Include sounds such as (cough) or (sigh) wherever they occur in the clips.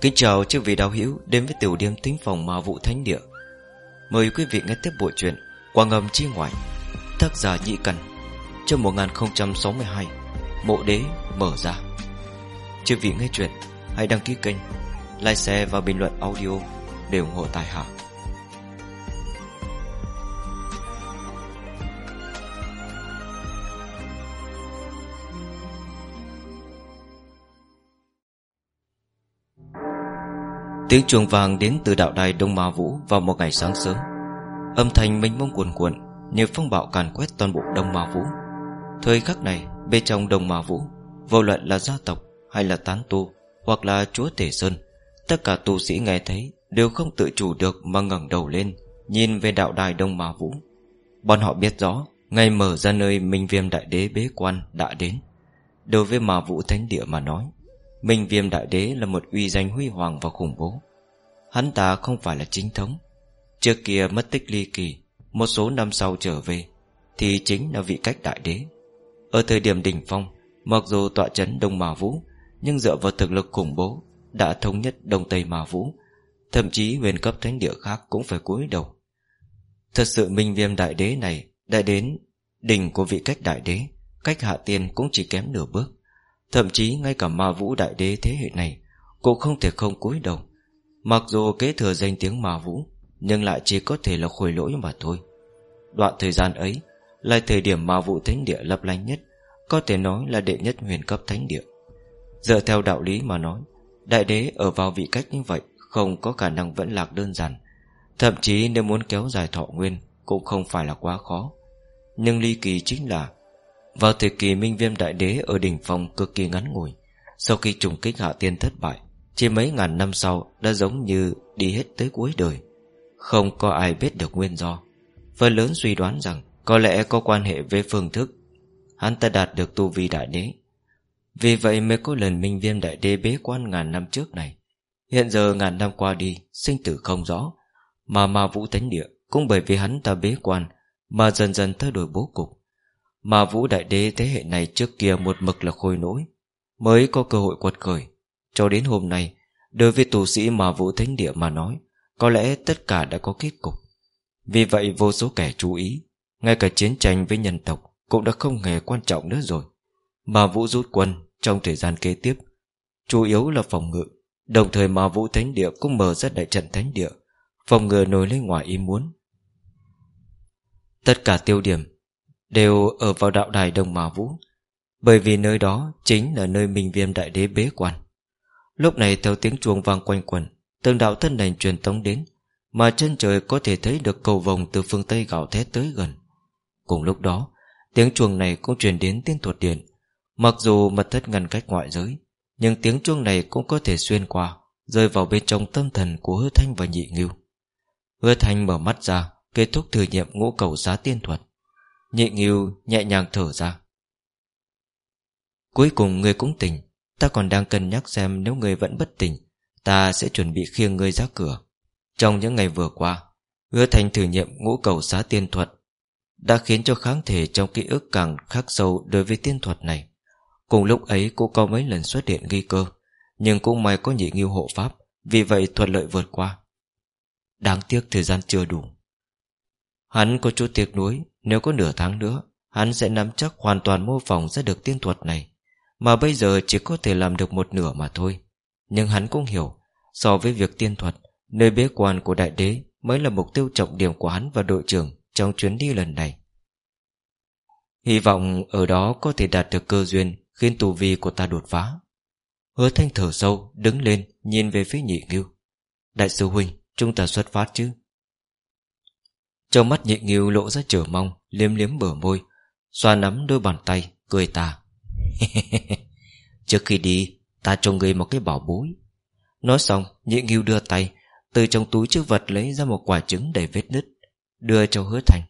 Kính chào chư vị đạo hữu đến với tiểu điểm tính phòng ma vụ thánh địa. Mời quý vị nghe tiếp bộ truyện Quang âm chi ngoại, Tác giả nhị cần Chương 1062 Mộ đế mở ra. Chư vị nghe chuyện Hãy đăng ký kênh, Like share và bình luận audio Để ủng hộ tài hạ. Tiếng chuông vàng đến từ đạo đài Đông Ma Vũ vào một ngày sáng sớm. Âm thanh mênh mông cuồn cuộn Như phong bạo càn quét toàn bộ Đông Ma Vũ. Thời khắc này, Bên trong Đông Ma Vũ, Vô luận là gia tộc hay là tán tu Hoặc là chúa Tể Sơn, Tất cả tu sĩ nghe thấy Đều không tự chủ được mà ngẩng đầu lên, Nhìn về đạo đài Đông Ma Vũ. Bọn họ biết rõ Ngày mở ra nơi Minh Viêm Đại Đế bế quan đã đến. Đối với Ma Vũ Thánh Địa mà nói Minh Viêm Đại Đế là một uy danh huy hoàng và khủng bố. Hắn ta không phải là chính thống. Trước kia mất tích ly kỳ, Một số năm sau trở về, Thì chính là vị cách đại đế. Ở thời điểm đỉnh phong, Mặc dù tọa chấn Đông Mà Vũ, Nhưng dựa vào thực lực khủng bố, Đã thống nhất Đông Tây Mà Vũ, Thậm chí huyền cấp thánh địa khác cũng phải cúi đầu. Thật sự minh viêm đại đế này Đã đến đỉnh của vị cách đại đế, Cách hạ tiên cũng chỉ kém nửa bước. Thậm chí ngay cả ma vũ đại đế thế hệ này Cũng không thể không cúi đầu. Mặc dù kế thừa danh tiếng ma vũ, Nhưng lại chỉ có thể là khôi lỗi mà thôi. Đoạn thời gian ấy Là thời điểm ma vũ thánh địa lấp lánh nhất, Có thể nói là đệ nhất huyền cấp thánh địa. Dựa theo đạo lý mà nói, Đại đế ở vào vị cách như vậy Không có khả năng vẫn lạc đơn giản. Thậm chí nếu muốn kéo dài thọ nguyên Cũng không phải là quá khó. Nhưng ly kỳ chính là vào thời kỳ Minh Viêm Đại Đế ở đỉnh phong cực kỳ ngắn ngủi, Sau khi trùng kích hạ tiên thất bại, Chỉ mấy ngàn năm sau đã giống như đi hết tới cuối đời. Không có ai biết được nguyên do. Phần lớn suy đoán rằng Có lẽ có quan hệ với phương thức Hắn ta đạt được tu vi đại đế. Vì vậy mới có lần Minh Viêm Đại Đế bế quan ngàn năm trước này. Hiện giờ ngàn năm qua đi, Sinh tử không rõ, Mà ma vũ tánh địa Cũng bởi vì hắn ta bế quan Mà dần dần thay đổi bố cục mà vũ đại đế thế hệ này trước kia một mực là khôi nỗi, Mới có cơ hội quật khởi. Cho đến hôm nay, Đối với tù sĩ mà vũ thánh địa mà nói, Có lẽ tất cả đã có kết cục. Vì vậy vô số kẻ chú ý, Ngay cả chiến tranh với nhân tộc Cũng đã không hề quan trọng nữa rồi. Mà vũ rút quân trong thời gian kế tiếp, Chủ yếu là phòng ngự. Đồng thời mà vũ thánh địa cũng mở ra đại trận thánh địa, Phòng ngừa nổi lên ngoài ý muốn. Tất cả tiêu điểm Đều ở vào đạo đài Đông Mà Vũ, Bởi vì nơi đó chính là nơi Minh Viêm Đại Đế bế quan. Lúc này theo tiếng chuông vang quanh quẩn Từng đạo thân đành truyền tống đến, Mà chân trời có thể thấy được cầu vồng Từ phương Tây gạo thét tới gần. Cùng lúc đó, Tiếng chuông này cũng truyền đến tiên thuật điện. Mặc dù mật thất ngăn cách ngoại giới, Nhưng tiếng chuông này cũng có thể xuyên qua, Rơi vào bên trong tâm thần của hứa thanh và nhị ngưu. Hứa thanh mở mắt ra, Kết thúc thử nghiệm ngũ cầu giá tiên thuật. Nhị nghiêu nhẹ nhàng thở ra. Cuối cùng người cũng tỉnh, Ta còn đang cân nhắc xem nếu người vẫn bất tỉnh, Ta sẽ chuẩn bị khiêng người ra cửa. Trong những ngày vừa qua, Hứa thành thử nghiệm ngũ cầu xá tiên thuật, Đã khiến cho kháng thể trong ký ức càng khắc sâu đối với tiên thuật này. Cùng lúc ấy cũng có mấy lần xuất hiện nguy cơ, Nhưng cũng may có nhị nghiêu hộ pháp, Vì vậy thuận lợi vượt qua. Đáng tiếc thời gian chưa đủ. Hắn có chút tiếc nuối nếu có nửa tháng nữa, Hắn sẽ nắm chắc hoàn toàn mô phỏng ra được tiên thuật này. Mà bây giờ chỉ có thể làm được một nửa mà thôi. Nhưng hắn cũng hiểu, So với việc tiên thuật, Nơi bế quan của đại đế Mới là mục tiêu trọng điểm của hắn và đội trưởng Trong chuyến đi lần này. Hy vọng ở đó có thể đạt được cơ duyên Khiến tù vi của ta đột phá. Hứa thanh thở sâu, Đứng lên, nhìn về phía nhị ngưu. Đại sư huynh chúng ta xuất phát chứ? Trong mắt nhị nghiêu lộ ra trở mong, Liếm liếm bờ môi. Xoa nắm đôi bàn tay, Cười ta (laughs) Trước khi đi, Ta cho người một cái bảo bối. Nói xong, nhị nghiêu đưa tay, Từ trong túi chứa vật lấy ra một quả trứng đầy vết nứt, Đưa cho hứa thành.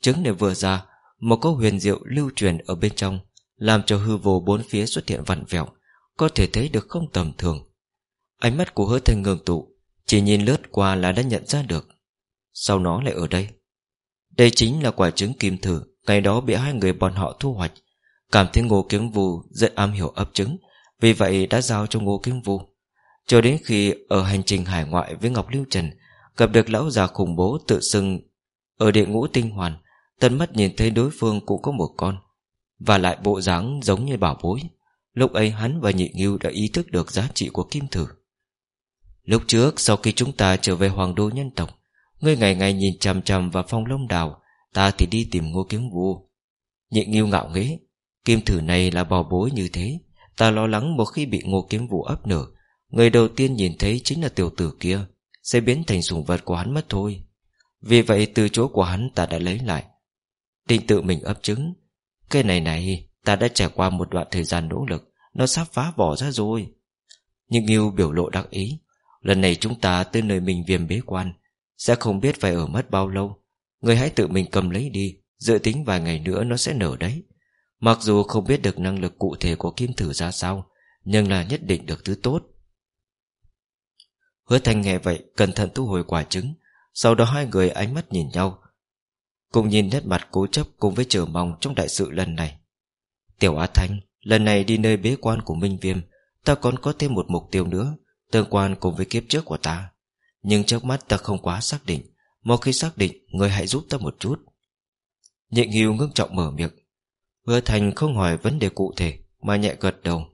Trứng này vừa ra, Một câu huyền diệu lưu truyền ở bên trong, Làm cho hư vô bốn phía xuất hiện vặn vẹo, Có thể thấy được không tầm thường. Ánh mắt của hứa thành ngừng tụ, Chỉ nhìn lướt qua là đã nhận ra được. Sao nó lại ở đây? Đây chính là quả trứng kim thử, Ngày đó bị hai người bọn họ thu hoạch. Cảm thấy ngô kiếm vu rất am hiểu ấp trứng, Vì vậy đã giao cho ngô kiếm vu. Cho đến khi ở hành trình hải ngoại với Ngọc Lưu Trần, Gặp được lão già khủng bố tự xưng Ở địa ngũ tinh hoàn Tân mắt nhìn thấy đối phương cũng có một con, Và lại bộ dáng giống như bảo bối. Lúc ấy hắn và nhị nghiêu đã ý thức được giá trị của kim thử. Lúc trước, sau khi chúng ta trở về hoàng đô nhân tộc Ngươi ngày ngày nhìn chằm chằm vào phong lông đào Ta thì đi tìm ngô kiếm vua. Nhị nghiêu ngạo nghĩ, Kim thử này là bò bối như thế. Ta lo lắng một khi bị ngô kiếm vụ ấp nở Người đầu tiên nhìn thấy chính là tiểu tử kia Sẽ biến thành sủng vật của hắn mất thôi. Vì vậy từ chỗ của hắn ta đã lấy lại. Định tự mình ấp trứng. Cái này này Ta đã trải qua một đoạn thời gian nỗ lực Nó sắp phá vỏ ra rồi. Nhưng Nghiêu biểu lộ đắc ý. Lần này chúng ta tới nơi mình viêm bế quan. Sẽ không biết phải ở mất bao lâu. Người hãy tự mình cầm lấy đi, Dự tính vài ngày nữa nó sẽ nở đấy. Mặc dù không biết được năng lực cụ thể của kim thử ra sao, Nhưng là nhất định được thứ tốt. Hứa thanh nghe vậy, Cẩn thận thu hồi quả trứng. Sau đó hai người ánh mắt nhìn nhau, Cùng nhìn nét mặt cố chấp Cùng với chờ mong trong đại sự lần này. Tiểu Á Thanh, Lần này đi nơi bế quan của Minh Viêm, Ta còn có thêm một mục tiêu nữa, Tương quan cùng với kiếp trước của ta. Nhưng trước mắt ta không quá xác định. Một khi xác định, Người hãy giúp ta một chút. Nhịn hiu ngưng trọng mở miệng. Hứa Thành không hỏi vấn đề cụ thể, Mà nhẹ gật đầu.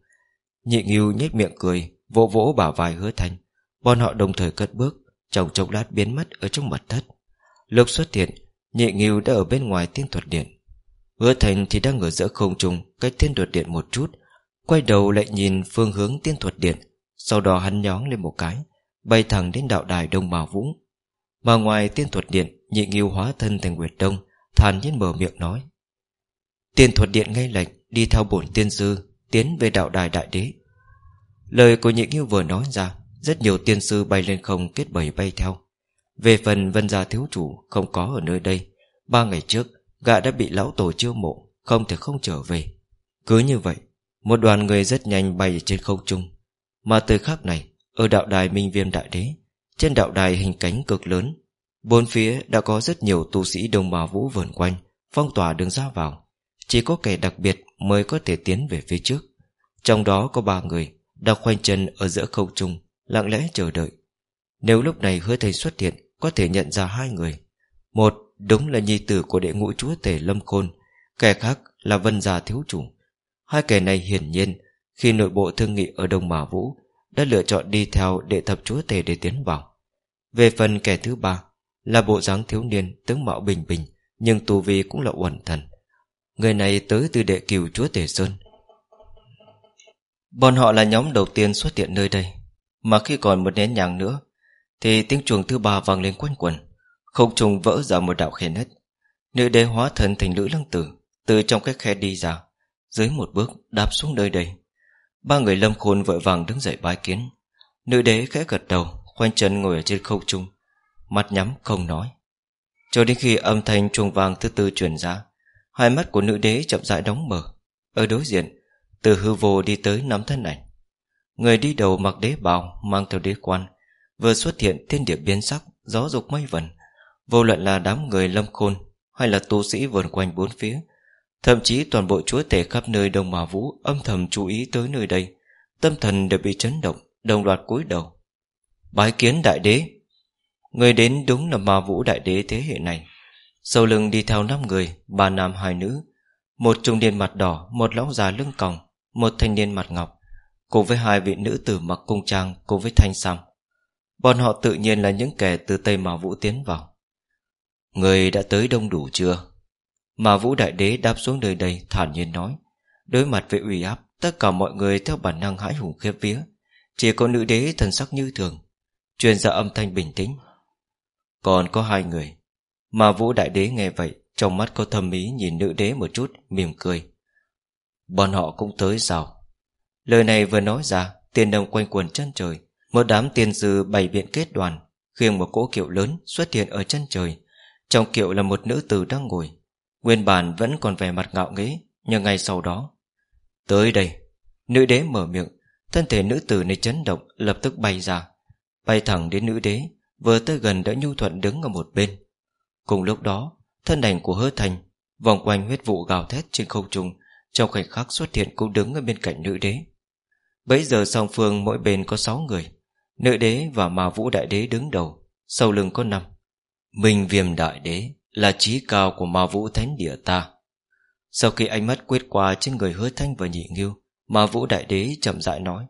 Nhịn hiu nhếch miệng cười, Vỗ vỗ bảo vai hứa Thành. Bọn họ đồng thời cất bước chồng chốc lát biến mất ở trong mật thất Lúc xuất hiện, Nhị nghiêu đã ở bên ngoài tiên thuật điện. Hứa thành thì đang ở giữa không trung, Cách tiên thuật điện một chút. Quay đầu lại nhìn phương hướng tiên thuật điện. Sau đó hắn nhón lên một cái. Bay thẳng đến đạo đài Đông Bảo Vũ Mà ngoài tiên thuật điện, Nhị nghiêu hóa thân thành Nguyệt Đông Thàn nhiên mở miệng nói. Tiên thuật điện ngay lệnh Đi theo bổn tiên sư, Tiến về đạo đài đại đế. Lời của nhị nghiêu vừa nói ra, rất nhiều tiên sư bay lên không kết bầy bay theo. Về phần vân gia thiếu chủ Không có ở nơi đây. Ba ngày trước, Gã đã bị lão tổ chiêu mộ, Không thể không trở về. Cứ như vậy, Một đoàn người rất nhanh bay trên không trung. Mà từ khắc này ở đạo đài Minh Viêm Đại Đế, Trên đạo đài hình cánh cực lớn, Bốn phía đã có rất nhiều tu sĩ đồng bào vũ vườn quanh, Phong tỏa đường ra vào. Chỉ có kẻ đặc biệt mới có thể tiến về phía trước. Trong đó có ba người Đang khoanh chân ở giữa không trung, Lặng lẽ chờ đợi. Nếu lúc này hứa thầy xuất hiện, Có thể nhận ra hai người. Một, đúng là nhi tử của đệ ngũ chúa tể Lâm Khôn, Kẻ khác là Vân Gia Thiếu Chủ. Hai kẻ này hiển nhiên, Khi nội bộ thương nghị ở Đông Mã Vũ đã lựa chọn đi theo đệ thập chúa tể để tiến vào. Về phần kẻ thứ ba, Là bộ dáng thiếu niên, Tướng mạo bình bình, Nhưng tu vi cũng là uẩn thần. Người này tới từ đệ cửu chúa tể Sơn. Bọn họ là nhóm đầu tiên xuất hiện nơi đây, mà khi còn một nén nhàng nữa, Thì tiếng chuồng thứ ba vang lên quanh quần, Không trùng vỡ ra một đạo khe nứt. Nữ đế hóa thần thành lữ lăng tử, Từ trong cái khe đi ra, Dưới một bước đạp xuống nơi đây. Ba người lâm khôn vội vàng đứng dậy bái kiến. Nữ đế khẽ gật đầu, Khoanh chân ngồi ở trên không trung Mặt nhắm không nói. Cho đến khi âm thanh chuông vàng thứ tư truyền ra, Hai mắt của nữ đế chậm rãi đóng mở. Ở đối diện, Từ hư vô đi tới nắm thân ảnh. Người đi đầu mặc đế bào, Mang theo đế quan, Vừa xuất hiện thiên địa biến sắc, Gió dục mây vần. Vô luận là đám người lâm khôn Hay là tu sĩ vườn quanh bốn phía Thậm chí toàn bộ chúa tể khắp nơi Đông Mà Vũ âm thầm chú ý tới nơi đây. Tâm thần đều bị chấn động, Đồng loạt cúi đầu. Bái kiến đại đế. Người đến đúng là Ma Vũ đại đế thế hệ này. Sau lưng đi theo năm người, Ba nam hai nữ. Một trung niên mặt đỏ, Một lão già lưng còng, Một thanh niên mặt ngọc, Cùng với hai vị nữ tử mặc cung trang, Cùng với thanh sam. Bọn họ tự nhiên là những kẻ từ Tây Mà Vũ tiến vào. Người đã tới đông đủ chưa? Mà Vũ Đại Đế đáp xuống nơi đây Thản nhiên nói, Đối mặt với uy áp, Tất cả mọi người theo bản năng hãi hùng khiếp vía. Chỉ có nữ đế thần sắc như thường Truyền ra âm thanh bình tĩnh. Còn có hai người. Mà Vũ Đại Đế nghe vậy, Trong mắt có thâm ý nhìn nữ đế một chút, Mỉm cười. Bọn họ cũng tới sao? Lời này vừa nói ra Tiền đồng quanh quần chân trời, Một đám tiền dư bày biện kết đoàn, Khiêng một cỗ kiệu lớn xuất hiện ở chân trời. Trong kiệu là một nữ tử đang ngồi Nguyên bản vẫn còn vẻ mặt ngạo nghễ, Nhưng ngay sau đó, Tới đây. Nữ đế mở miệng, Thân thể nữ tử này chấn động, lập tức bay ra, Bay thẳng đến nữ đế, Vừa tới gần đã nhu thuận đứng ở một bên. Cùng lúc đó, Thân ảnh của hứa thành, Vòng quanh huyết vụ gào thét trên không trung, Trong khoảnh khắc xuất hiện cũng đứng ở bên cạnh nữ đế. Bấy giờ song phương mỗi bên có 6 người, Nữ đế và mà vũ đại đế đứng đầu, Sau lưng có năm. Minh viêm đại đế. Là trí cao của ma vũ thánh địa ta. Sau khi ánh mắt quyết qua Trên người hứa thanh và nhị nghiêu, Ma vũ đại đế chậm rãi nói,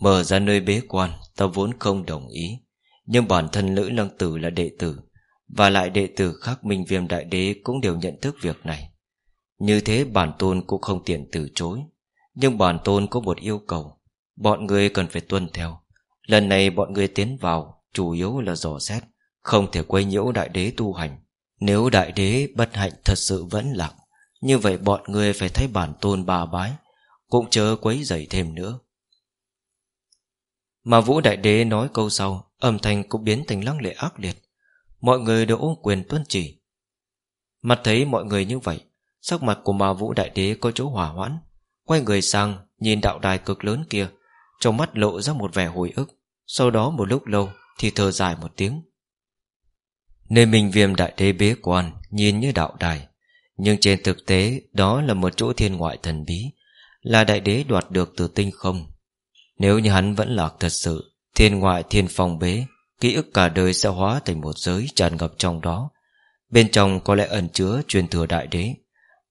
Mở ra nơi bế quan, Ta vốn không đồng ý. Nhưng bản thân Lữ lăng tử là đệ tử, Và lại đệ tử khác Minh viêm đại đế Cũng đều nhận thức việc này. Như thế bản tôn cũng không tiện từ chối. Nhưng bản tôn có một yêu cầu, Bọn người cần phải tuân theo. Lần này bọn người tiến vào, Chủ yếu là dò xét, Không thể quấy nhiễu đại đế tu hành. Nếu đại đế bất hạnh thật sự vẫn lặng, Như vậy bọn người phải thấy bản tôn bà bái, Cũng chớ quấy dậy thêm nữa. Mà vũ đại đế nói câu sau, Âm thanh cũng biến thành lăng lệ ác liệt. Mọi người đều ôm quyền tuân chỉ. Mặt thấy mọi người như vậy, Sắc mặt của mà vũ đại đế có chỗ hỏa hoãn, Quay người sang Nhìn đạo đài cực lớn kia, Trong mắt lộ ra một vẻ hồi ức. Sau đó một lúc lâu Thì thở dài một tiếng. Nơi mình viêm đại đế bế quan, Nhìn như đạo đài. Nhưng trên thực tế, Đó là một chỗ thiên ngoại thần bí. Là đại đế đoạt được từ tinh không. Nếu như hắn vẫn lạc thật sự, Thiên ngoại thiên phong bế, Ký ức cả đời sẽ hóa thành một giới tràn ngập trong đó. Bên trong có lẽ ẩn chứa truyền thừa đại đế.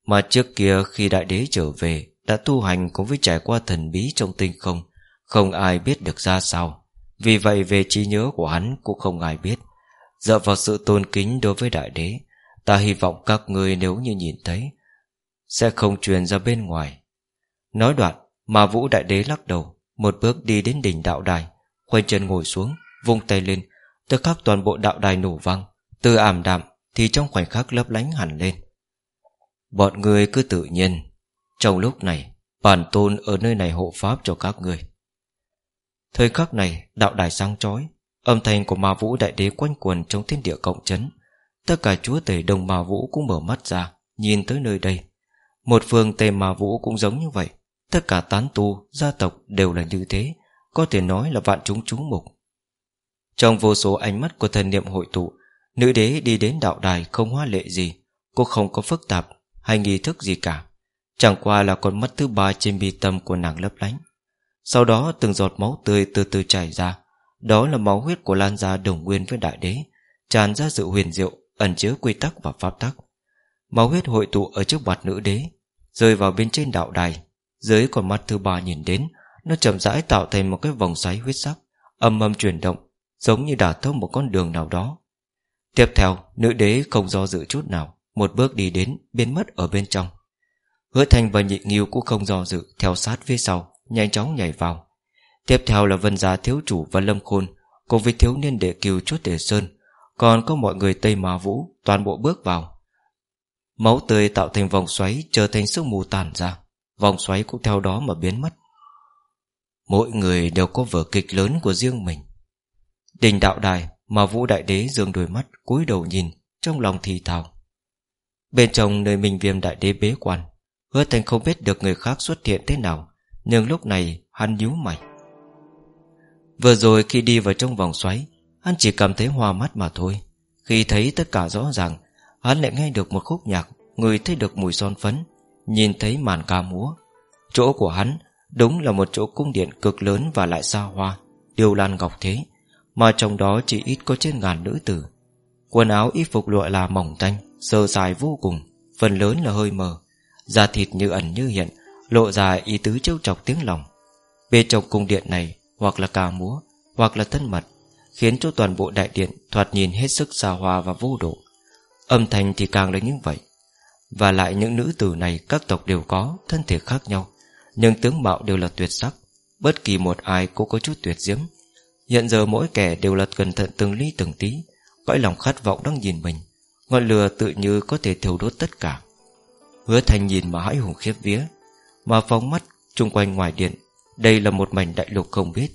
Mà trước kia khi đại đế trở về, Đã tu hành cũng với trải qua thần bí trong tinh không Không ai biết được ra sao. Vì vậy về trí nhớ của hắn cũng không ai biết. Dựa vào sự tôn kính đối với đại đế, Ta hy vọng các người nếu như nhìn thấy, Sẽ không truyền ra bên ngoài. Nói đoạn Mà vũ đại đế lắc đầu, Một bước đi đến đỉnh đạo đài, Khoanh chân ngồi xuống, Vung tay lên, Tức khắc toàn bộ đạo đài nổ vang, Từ ảm đạm Thì trong khoảnh khắc lấp lánh hẳn lên. Bọn người cứ tự nhiên, Trong lúc này, Bản tôn ở nơi này hộ pháp cho các người Thời khắc này, đạo đài sáng chói Âm thanh của ma vũ đại đế quanh quần trong thiên địa cộng chấn. Tất cả chúa tể đồng ma vũ cũng mở mắt ra Nhìn tới nơi đây. Một phương tề ma vũ cũng giống như vậy. Tất cả tán tu, gia tộc đều là như thế Có thể nói là vạn chúng chú mục. Trong vô số ánh mắt của thần niệm hội tụ Nữ đế đi đến đạo đài không hoa lệ gì Cô không có phức tạp Hay nghi thức gì cả. Chẳng qua là con mắt thứ ba trên bi tâm của nàng lấp lánh. Sau đó từng giọt máu tươi từ từ chảy ra đó là máu huyết của Lan Gia đồng nguyên với đại đế, Tràn ra sự huyền diệu, Ẩn chứa quy tắc và pháp tắc. Máu huyết hội tụ ở trước mặt nữ đế, Rơi vào bên trên đạo đài. Dưới con mắt thứ ba nhìn đến, Nó chậm rãi tạo thành một cái vòng xoáy huyết sắc, Âm âm chuyển động, Giống như đả thông một con đường nào đó. Tiếp theo, nữ đế không do dự chút nào, Một bước đi đến, biến mất ở bên trong. Hứa Thành và nhị nghiêu cũng không do dự, Theo sát phía sau, Nhanh chóng nhảy vào. Tiếp theo là Vân Gia Thiếu Chủ và Lâm Khôn, Cùng với thiếu niên đệ kiều chốt đề sơn. Còn có mọi người Tây mà Vũ, Toàn bộ bước vào. Máu tươi tạo thành vòng xoáy, Trở thành sức mù tàn ra. Vòng xoáy cũng theo đó mà biến mất. Mỗi người đều có vở kịch lớn của riêng mình. Đình đạo đài Mà Vũ Đại Đế dương đôi mắt, cúi đầu nhìn, Trong lòng thì thào. Bên trong nơi mình viêm đại đế bế quan, Hứa thành không biết được người khác xuất hiện thế nào, nhưng lúc này hắn nhíu mày. Vừa rồi khi đi vào trong vòng xoáy, Hắn chỉ cảm thấy hoa mắt mà thôi. Khi thấy tất cả rõ ràng, Hắn lại nghe được một khúc nhạc, Người thấy được mùi son phấn, Nhìn thấy màn ca múa. Chỗ của hắn đúng là một chỗ cung điện cực lớn Và lại xa hoa, Điều lan ngọc thế, Mà trong đó chỉ ít có trên ngàn nữ tử. Quần áo y phục loại là mỏng tanh, Sơ dài vô cùng, Phần lớn là hơi mờ, Da thịt như ẩn như hiện, Lộ ra ý tứ trêu chọc tiếng lòng. Bên trong cung điện này hoặc là cà múa, Hoặc là thân mật, Khiến cho toàn bộ đại điện Thoạt nhìn hết sức xa hoa và vô độ. Âm thanh thì càng là như vậy. Và lại những nữ tử này, Các tộc đều có, thân thể khác nhau, Nhưng tướng mạo đều là tuyệt sắc, Bất kỳ một ai cũng có chút tuyệt diễm. Hiện giờ mỗi kẻ đều là cẩn thận từng ly từng tí, Cõi lòng khát vọng đang nhìn mình, Ngọn lửa tự như có thể thiêu đốt tất cả. Hứa thành nhìn mà hãi hùng khiếp vía, mà phóng mắt chung quanh ngoài điện đây là một mảnh đại lục không biết.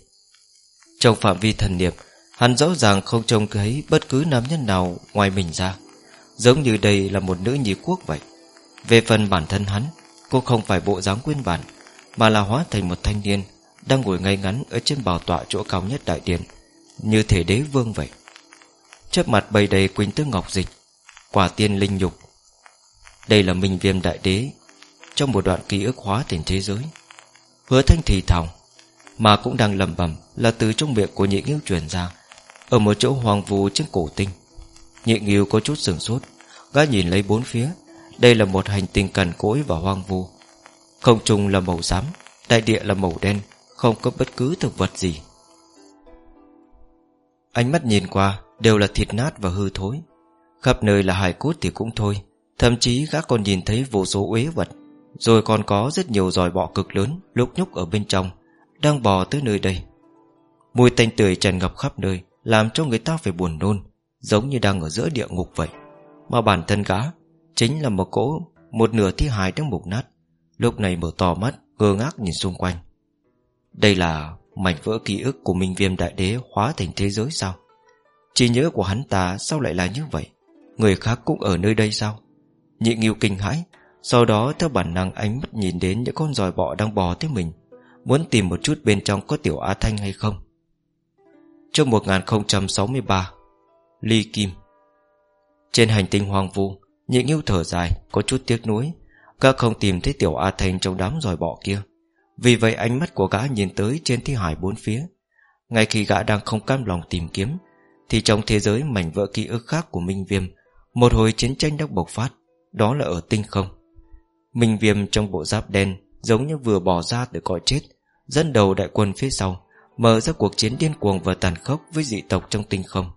Trong phạm vi thần niệm, Hắn rõ ràng không trông thấy bất cứ nam nhân nào ngoài mình ra. Giống như đây là một nữ nhi quốc vậy. Về phần bản thân hắn Cô không phải bộ dáng quyên bản, Mà là hóa thành một thanh niên Đang ngồi ngay ngắn ở trên bảo tọa chỗ cao nhất đại điện, Như thể đế vương vậy. Trước mặt bầy đầy quỳnh tước ngọc dịch, Quả tiên linh nhục. Đây là minh viêm đại đế trong một đoạn ký ức hóa thành thế giới. Hứa thanh thì thòng Mà cũng đang lầm bầm Là từ trong miệng của nhị nghiêu truyền ra. Ở một chỗ hoàng vu trên cổ tinh, Nhị nghiêu có chút sửng sốt, Gã nhìn lấy bốn phía. Đây là một hành tinh cằn cỗi và hoang vu. Không trung là màu xám, Đại địa là màu đen, Không có bất cứ thực vật gì. Ánh mắt nhìn qua Đều là thịt nát và hư thối. Khắp nơi là hài cốt thì cũng thôi, Thậm chí gã còn nhìn thấy vô số uế vật. Rồi còn có rất nhiều giòi bọ cực lớn Lúc nhúc ở bên trong, Đang bò tới nơi đây. Mùi tanh tưởi tràn ngập khắp nơi, Làm cho người ta phải buồn nôn, Giống như đang ở giữa địa ngục vậy. Mà bản thân gã Chính là một cỗ, Một nửa thi hài đang mục nát, Lúc này mở to mắt, ngơ ngác nhìn xung quanh. Đây là mảnh vỡ ký ức của Minh Viêm Đại Đế hóa thành thế giới sao? Chỉ nhớ của hắn ta sao lại là như vậy? Người khác cũng ở nơi đây sao? Nhị nghiêu kinh hãi sau đó, theo bản năng ánh mắt nhìn đến những con giòi bọ đang bò tới mình, Muốn tìm một chút bên trong có tiểu A Thanh hay không. Trong 1063 Ly Kim. Trên hành tinh hoang vu Nhị nghiêu thở dài, Có chút tiếc nuối Các không tìm thấy tiểu A Thanh trong đám giòi bọ kia. Vì vậy, ánh mắt của gã nhìn tới trên thi hải bốn phía. Ngay khi gã đang không cam lòng tìm kiếm, Thì trong thế giới mảnh vỡ ký ức khác của Minh Viêm, Một hồi chiến tranh đã bộc phát, Đó là ở tinh không. Minh Viêm trong bộ giáp đen Giống như vừa bỏ ra từ cõi chết, Dẫn đầu đại quân phía sau, Mở ra cuộc chiến điên cuồng và tàn khốc Với dị tộc trong tinh không.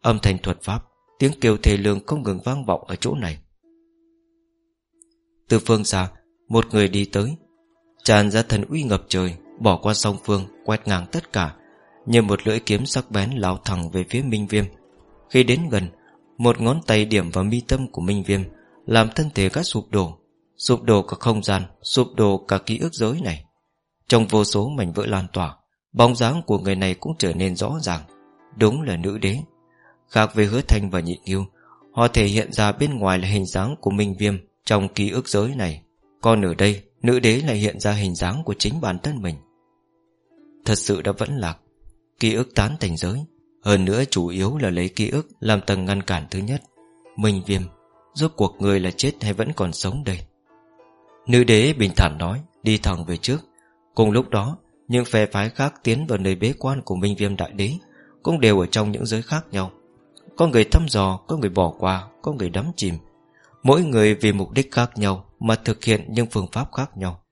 Âm thanh thuật pháp, Tiếng kêu thề lương không ngừng vang vọng ở chỗ này. Từ phương xa, Một người đi tới, Tràn ra thần uy ngập trời, Bỏ qua song phương, Quét ngang tất cả, Như một lưỡi kiếm sắc bén lao thẳng về phía Minh Viêm. Khi đến gần, Một ngón tay điểm vào mi tâm của Minh Viêm, Làm thân thể gắt sụp đổ Sụp đổ cả không gian, Sụp đổ cả ký ức giới này. Trong vô số mảnh vỡ lan tỏa, Bóng dáng của người này cũng trở nên rõ ràng. Đúng là nữ đế. Khác với hứa thanh và nhị nghiêu Họ thể hiện ra bên ngoài là hình dáng của Minh Viêm Trong ký ức giới này. Còn ở đây, Nữ đế lại hiện ra hình dáng của chính bản thân mình. Thật sự đã vẫn lạc. Ký ức tán thành giới. Hơn nữa chủ yếu là lấy ký ức Làm tầng ngăn cản thứ nhất. Minh Viêm, Rốt cuộc người là chết hay vẫn còn sống đây? Nữ đế bình thản nói, Đi thẳng về trước. Cùng lúc đó, Những phe phái khác tiến vào nơi bế quan của Minh Viêm Đại Đế, Cũng đều ở trong những giới khác nhau. Có người thăm dò, Có người bỏ qua, Có người đắm chìm. Mỗi người vì mục đích khác nhau Mà thực hiện những phương pháp khác nhau.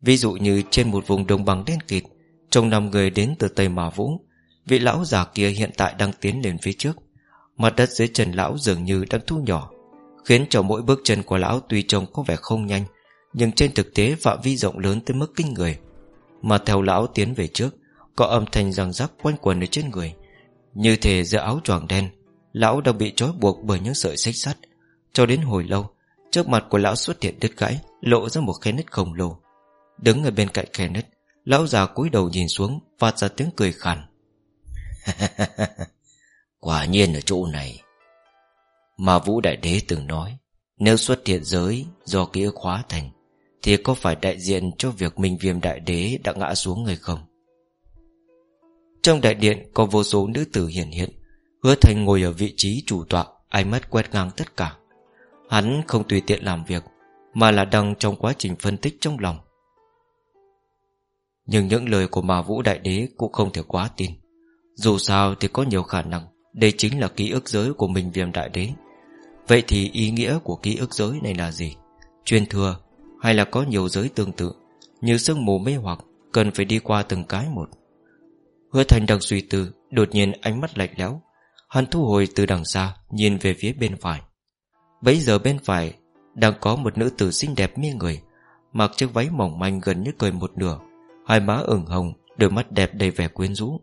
Ví dụ như trên một vùng đồng bằng đen kịt Trong năm người đến từ Tây Mà Vũ, Vị lão già kia hiện tại đang tiến lên phía trước. Mặt đất dưới chân lão dường như đang thu nhỏ, Khiến cho mỗi bước chân của lão tuy trông có vẻ không nhanh nhưng trên thực tế phạm vi rộng lớn tới mức kinh người. Mà theo lão tiến về trước, Có âm thanh răng rắc quanh quần ở trên người. Như thể giữa áo choàng đen, Lão đang bị trói buộc bởi những sợi xích sắt. Cho đến hồi lâu, Trước mặt của lão xuất hiện đứt gãy, Lộ ra một khe nứt khổng lồ. Đứng ở bên cạnh khe nứt, Lão già cúi đầu nhìn xuống, Phát ra tiếng cười khàn. (laughs) Quả nhiên ở chỗ này. Mà Vũ Đại Đế từng nói, Nếu xuất hiện giới do ký ức hóa thành thì có phải đại diện cho việc Minh Viêm Đại Đế đã ngã xuống người không? Trong đại điện có vô số nữ tử hiển hiện, Hứa Thành ngồi ở vị trí chủ tọa, Ánh mắt quét ngang tất cả Hắn không tùy tiện làm việc, Mà là đang trong quá trình phân tích trong lòng Nhưng những lời của mà Vũ Đại Đế Cũng không thể quá tin Dù sao thì có nhiều khả năng, Đây chính là ký ức giới của mình viêm đại đế Vậy thì ý nghĩa của ký ức giới này là gì? Truyền thừa hay là có nhiều giới tương tự, Như sương mù mê hoặc Cần phải đi qua từng cái một. Hứa thành đang suy tư, Đột nhiên ánh mắt lạnh lẽo. Hắn thu hồi từ đằng xa, Nhìn về phía bên phải. Bấy giờ bên phải Đang có một nữ tử xinh đẹp mê người, Mặc chiếc váy mỏng manh gần như cười một nửa, Hai má ửng hồng, Đôi mắt đẹp đầy vẻ quyến rũ,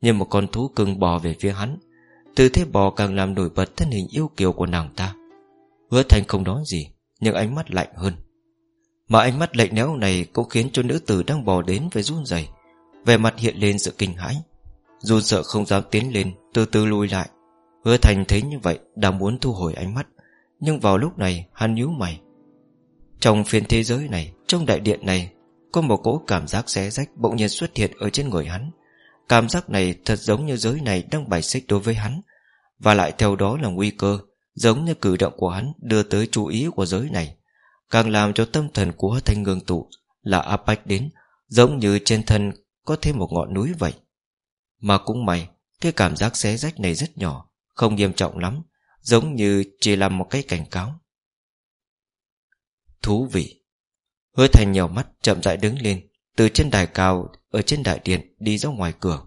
Như một con thú cưng bò về phía hắn. Tư thế bò càng làm nổi bật thân hình yêu kiều của nàng ta. Hứa thành không nói gì, Nhưng ánh mắt lạnh hơn. Mà ánh mắt lạnh lẽo này Cũng khiến cho nữ tử đang bò đến với run rẩy. Về mặt hiện lên sự kinh hãi. Run sợ không dám tiến lên, Từ từ lùi lại. Hứa thành thấy như vậy, Đang muốn thu hồi ánh mắt. Nhưng vào lúc này, hắn nhíu mày. Trong phiên thế giới này, Trong đại điện này, Có một cỗ cảm giác xé rách bỗng nhiên xuất hiện ở trên người hắn. Cảm giác này thật giống như giới này đang bài xích đối với hắn. Và lại theo đó là nguy cơ, Giống như cử động của hắn đưa tới chú ý của giới này. Càng làm cho tâm thần của thanh ngương tụ Là áp bách đến, Giống như trên thân Có thêm một ngọn núi vậy. Mà cũng may, Cái cảm giác xé rách này rất nhỏ, Không nghiêm trọng lắm, Giống như chỉ là một cái cảnh cáo. Thú vị! Hứa thành nhỏ mắt, chậm rãi đứng lên, Từ trên đài cao, Ở trên đại điện, đi ra ngoài cửa.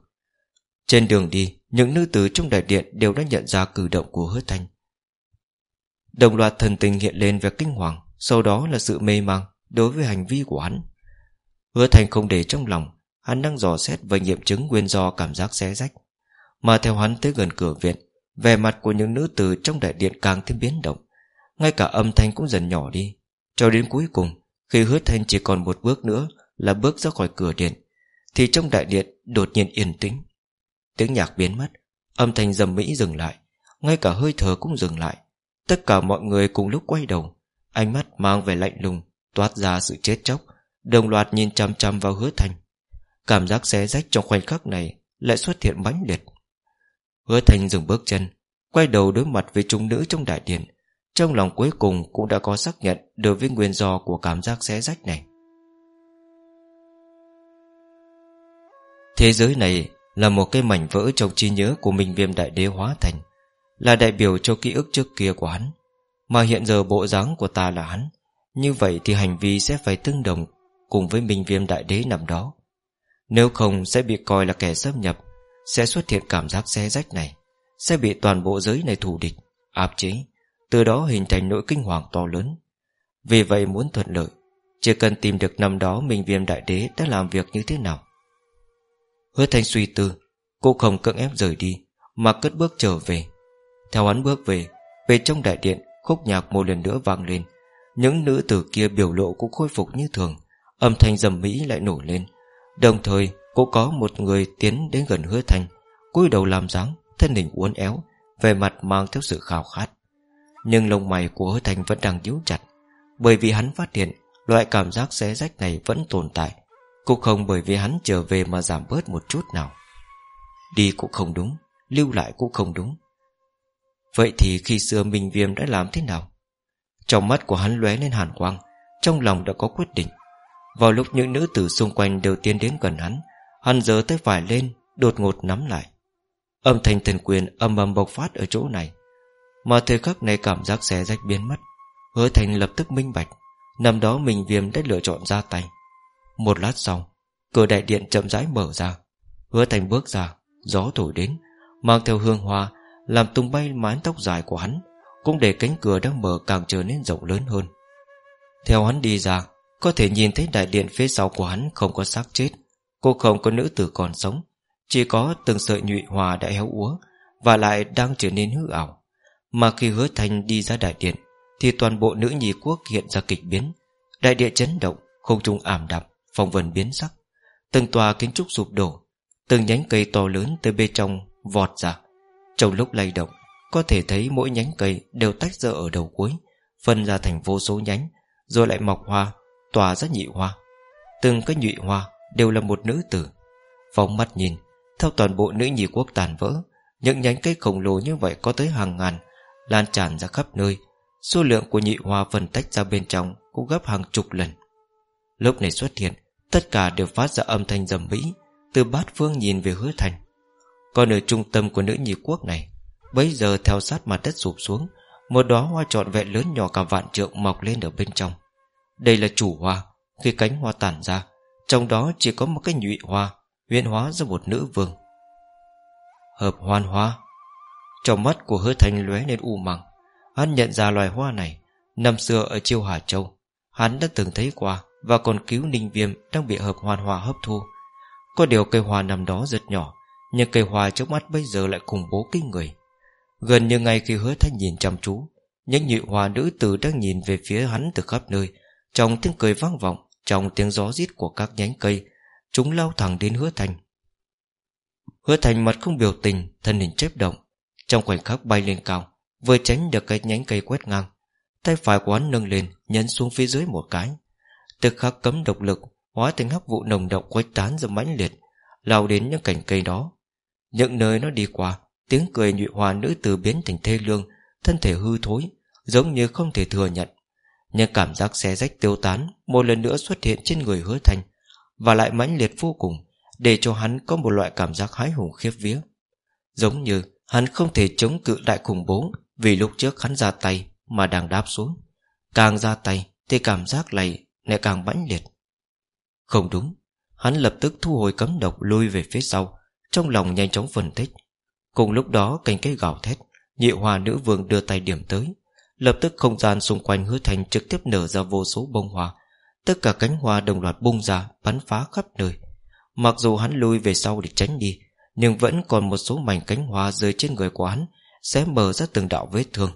Trên đường đi, Những nữ tử trong đại điện đều đã nhận ra cử động của hứa thành. Đồng loạt thần tình hiện lên về kinh hoàng. Sau đó là sự mê mang Đối với hành vi của hắn. Hứa thành không để trong lòng, Hắn đang dò xét và nghiệm chứng nguyên do cảm giác xé rách. Mà theo hắn tới gần cửa viện, Vẻ mặt của những nữ tử trong đại điện càng thêm biến động. Ngay cả âm thanh cũng dần nhỏ đi. Cho đến cuối cùng, Khi hứa thành chỉ còn một bước nữa Là bước ra khỏi cửa điện, Thì trong đại điện đột nhiên yên tĩnh. Tiếng nhạc biến mất, Âm thanh dầm mỹ dừng lại, Ngay cả hơi thở cũng dừng lại. Tất cả mọi người cùng lúc quay đầu Ánh mắt mang về lạnh lùng, Toát ra sự chết chóc, Đồng loạt nhìn chăm chăm vào hứa thành. Cảm giác xé rách trong khoảnh khắc này Lại xuất hiện mãnh liệt. Hứa thành dừng bước chân, Quay đầu đối mặt với chúng nữ trong đại điện. Trong lòng cuối cùng cũng đã có xác nhận Đối với nguyên do của cảm giác xé rách này. Thế giới này Là một cái mảnh vỡ trong trí nhớ Của mình viêm đại đế hóa thành, Là đại biểu cho ký ức trước kia của hắn. Mà hiện giờ bộ dáng của ta là hắn. Như vậy thì hành vi sẽ phải tương đồng Cùng với minh viêm đại đế nằm đó. Nếu không sẽ bị coi là kẻ xâm nhập, Sẽ xuất hiện cảm giác xe rách này, Sẽ bị toàn bộ giới này thù địch, Áp chế, Từ đó hình thành nỗi kinh hoàng to lớn. Vì vậy muốn thuận lợi, Chỉ cần tìm được năm đó Minh viêm đại đế đã làm việc như thế nào. Hứa thanh suy tư Cô không cưỡng ép rời đi, Mà cất bước trở về. Theo hắn bước về Về trong đại điện Khúc nhạc một lần nữa vang lên. Những nữ tử kia biểu lộ cũng khôi phục như thường, Âm thanh dầm mỹ lại nổi lên. Đồng thời, cũng có một người tiến đến gần hứa thanh, cúi đầu làm dáng, Thân hình uốn éo Về mặt mang theo sự khao khát. Nhưng lông mày của hứa thanh vẫn đang nhíu chặt, Bởi vì hắn phát hiện Loại cảm giác xé rách này vẫn tồn tại, Cũng không bởi vì hắn trở về mà giảm bớt một chút nào. Đi cũng không đúng, Lưu lại cũng không đúng. Vậy thì khi xưa Minh Viêm đã làm thế nào? Trong mắt của hắn lóe lên hàn quang, Trong lòng đã có quyết định. Vào lúc những nữ tử xung quanh đều tiến đến gần hắn Hắn giờ tay phải lên, Đột ngột nắm lại. Âm thanh thần quyền âm âm bộc phát ở chỗ này, Mà thời khắc này cảm giác xé rách biến mất, Hứa thành lập tức minh bạch, Năm đó mình viêm đã lựa chọn ra tay. Một lát sau, Cửa đại điện chậm rãi mở ra, Hứa thành bước ra, Gió thổi đến, Mang theo hương hoa làm tung bay mái tóc dài của hắn, Cũng để cánh cửa đang mở càng trở nên rộng lớn hơn. Theo hắn đi ra, có thể nhìn thấy đại điện phía sau của hắn không có xác chết, Cô không có nữ tử còn sống, Chỉ có từng sợi nhụy hòa đã héo úa Và lại đang trở nên hư ảo. Mà khi hứa thành đi ra đại điện, Thì toàn bộ nữ nhi quốc hiện ra kịch biến. Đại địa chấn động, Không trung ảm đạm, Phong vân biến sắc. Từng tòa kiến trúc sụp đổ, Từng nhánh cây to lớn từ bên trong vọt ra. Trong lúc lay động, Có thể thấy mỗi nhánh cây đều tách ra ở đầu cuối, Phân ra thành vô số nhánh, Rồi lại mọc hoa, tỏa ra nhị hoa. Từng cái nhụy hoa đều là một nữ tử. Phóng mắt nhìn, Theo toàn bộ nữ nhị quốc tàn vỡ, Những nhánh cây khổng lồ như vậy có tới hàng ngàn, Lan tràn ra khắp nơi. Số lượng của nhị hoa phân tách ra bên trong Cũng gấp hàng chục lần. Lúc này xuất hiện, Tất cả đều phát ra âm thanh dầm mỹ Từ bát phương nhìn về hứa thành. Còn ở trung tâm của nữ nhị quốc này Bây giờ theo sát mặt đất sụp xuống, Một đóa hoa trọn vẹn lớn nhỏ cả vạn trượng mọc lên ở bên trong. Đây là chủ hoa. Khi cánh hoa tản ra, Trong đó chỉ có một cái nhụy hoa Huyện hóa ra một nữ vương. Hợp hoan hoa. Trong mắt của hứa thành lóe lên u màng. Hắn nhận ra loài hoa này, Năm xưa ở Chiêu Hà Châu, Hắn đã từng thấy qua Và còn cứu ninh viêm đang bị hợp hoan hoa hấp thu. Có điều cây hoa nằm đó rất nhỏ nhưng cây hoa trước mắt bây giờ lại khủng bố kinh người. Gần như ngay khi hứa thanh nhìn chăm chú, Những nhị hoa nữ tử đang nhìn về phía hắn từ khắp nơi. Trong tiếng cười vang vọng, Trong tiếng gió rít của các nhánh cây, Chúng lao thẳng đến hứa thành Hứa thành mặt không biểu tình, Thân hình chép động. Trong khoảnh khắc bay lên cao, Vừa tránh được cái nhánh cây quét ngang, Tay phải của hắn nâng lên, Nhấn xuống phía dưới một cái. Tức khắc cấm độc lực, Hóa thành hắc vụ nồng động quét tán ra mãnh liệt, lao đến những cành cây đó. Những nơi nó đi qua, Tiếng cười nhụy hòa nữ từ biến thành thê lương, Thân thể hư thối, Giống như không thể thừa nhận. Nhưng cảm giác xé rách tiêu tán Một lần nữa xuất hiện trên người hứa thanh Và lại mãnh liệt vô cùng, Để cho hắn có một loại cảm giác hái hùng khiếp vía. Giống như hắn không thể chống cự đại khủng bố, Vì lúc trước hắn ra tay Mà đang đáp xuống. Càng ra tay thì cảm giác này lại càng mãnh liệt. Không đúng, Hắn lập tức thu hồi cấm độc lui về phía sau trong lòng nhanh chóng phân tích. Cùng lúc đó cành cây gào thét, Nhị hòa nữ vương đưa tay điểm tới. Lập tức không gian xung quanh hứa thành trực tiếp nở ra vô số bông hoa. Tất cả cánh hoa đồng loạt bung ra, Bắn phá khắp nơi. Mặc dù hắn lui về sau để tránh đi, Nhưng vẫn còn một số mảnh cánh hoa rơi trên người của hắn Sẽ mở ra từng đạo vết thương.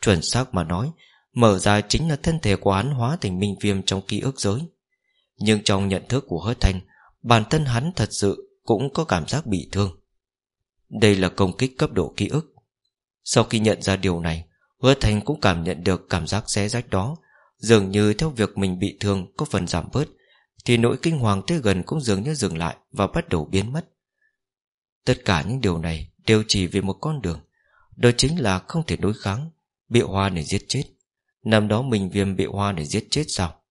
Chuẩn xác mà nói, Mở ra chính là thân thể của hắn hóa thành minh viêm trong ký ức giới. Nhưng trong nhận thức của hứa thành, Bản thân hắn thật sự cũng có cảm giác bị thương. Đây là công kích cấp độ ký ức. Sau khi nhận ra điều này, Hứa thành cũng cảm nhận được cảm giác xé rách đó. Dường như theo việc mình bị thương Có phần giảm bớt, Thì nỗi kinh hoàng tới gần cũng dường như dừng lại Và bắt đầu biến mất. Tất cả những điều này đều chỉ vì một con đường. Đó chính là không thể đối kháng, Bị hoa để giết chết. Năm đó mình viêm bị hoa để giết chết sao?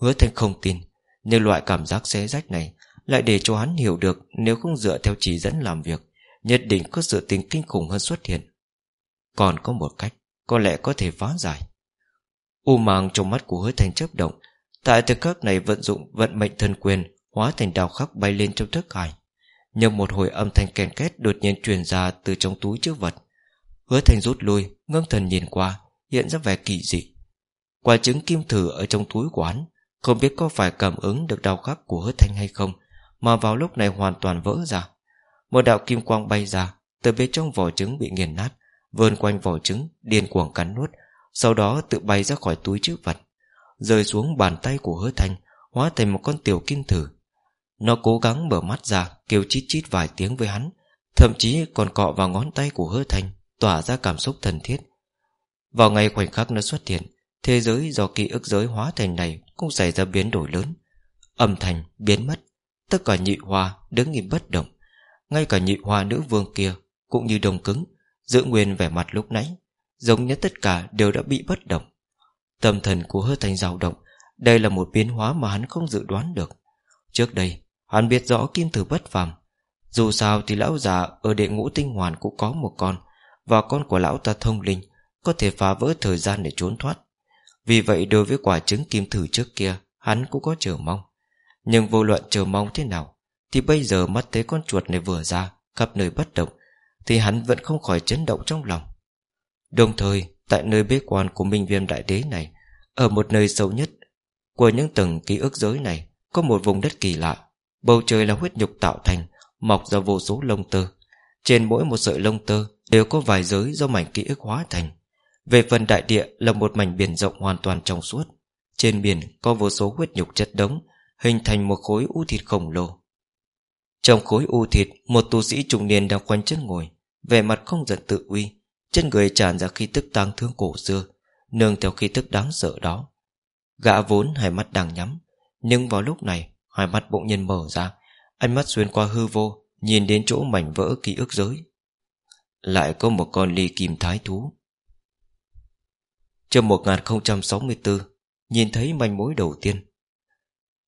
Hứa thanh không tin, Nhưng loại cảm giác xé rách này lại để cho hắn hiểu được Nếu không dựa theo chỉ dẫn làm việc, Nhất định có sự tình kinh khủng hơn xuất hiện. Còn có một cách, Có lẽ có thể phá giải. U màng trong mắt của hứa thành chấp động, Tại thời khắc này vận dụng vận mệnh thân quyền, Hóa thành đào khắc bay lên trong thức hải. Nhưng một hồi âm thanh kèn két Đột nhiên truyền ra từ trong túi chứa vật. Hứa thành rút lui, Ngưng thần nhìn qua, Hiện ra vẻ kỳ dị. Quả trứng kim thử ở trong túi của hắn, Không biết có phải cảm ứng được đau khắc của hứa thanh hay không mà vào lúc này hoàn toàn vỡ ra. Một đạo kim quang bay ra, Từ bên trong vỏ trứng bị nghiền nát, Vươn quanh vỏ trứng, điên cuồng cắn nuốt, Sau đó tự bay ra khỏi túi chữ vật. Rơi xuống bàn tay của hứa thanh, Hóa thành một con tiểu kim thử. Nó cố gắng mở mắt ra, Kêu chít chít vài tiếng với hắn, Thậm chí còn cọ vào ngón tay của hứa thanh, Tỏa ra cảm xúc thân thiết. Vào ngày khoảnh khắc nó xuất hiện, Thế giới do ký ức giới hóa thành này Cũng xảy ra biến đổi lớn. Âm thanh biến mất. Tất cả nhị hoa đứng im bất động. Ngay cả nhị hoa nữ vương kia Cũng như đồng cứng, Giữ nguyên vẻ mặt lúc nãy, Giống như tất cả đều đã bị bất động. Tâm thần của hứa thành dao động, Đây là một biến hóa mà hắn không dự đoán được. Trước đây, Hắn biết rõ kim thử bất phàm. Dù sao thì lão già ở đệ ngũ tinh hoàn cũng có một con, Và con của lão ta thông linh có thể phá vỡ thời gian để trốn thoát. Vì vậy đối với quả trứng kim thử trước kia, Hắn cũng có chờ mong. Nhưng vô luận chờ mong thế nào, Thì bây giờ mắt thấy con chuột này vừa ra, Khắp nơi bất động, Thì hắn vẫn không khỏi chấn động trong lòng. Đồng thời, tại nơi bế quan của Minh Viêm Đại Đế này, Ở một nơi sâu nhất Của những tầng ký ức giới này, Có một vùng đất kỳ lạ. Bầu trời là huyết nhục tạo thành, Mọc ra vô số lông tơ. Trên mỗi một sợi lông tơ Đều có vài giới do mảnh ký ức hóa thành. Về phần đại địa là một mảnh biển rộng hoàn toàn trong suốt. Trên biển có vô số huyết nhục chất đống Hình thành một khối u thịt khổng lồ. Trong khối u thịt, Một tu sĩ trung niên đang quanh chân ngồi, Vẻ mặt không giận tự uy Chân người tràn ra khí tức tang thương cổ xưa, Nương theo khí tức đáng sợ đó. Gã vốn hai mắt đang nhắm, Nhưng vào lúc này, Hai mắt bỗng nhiên mở ra, Ánh mắt xuyên qua hư vô, Nhìn đến chỗ mảnh vỡ ký ức giới. Lại có một con ly kim thái thú. Chương 1064 Nhìn thấy manh mối đầu tiên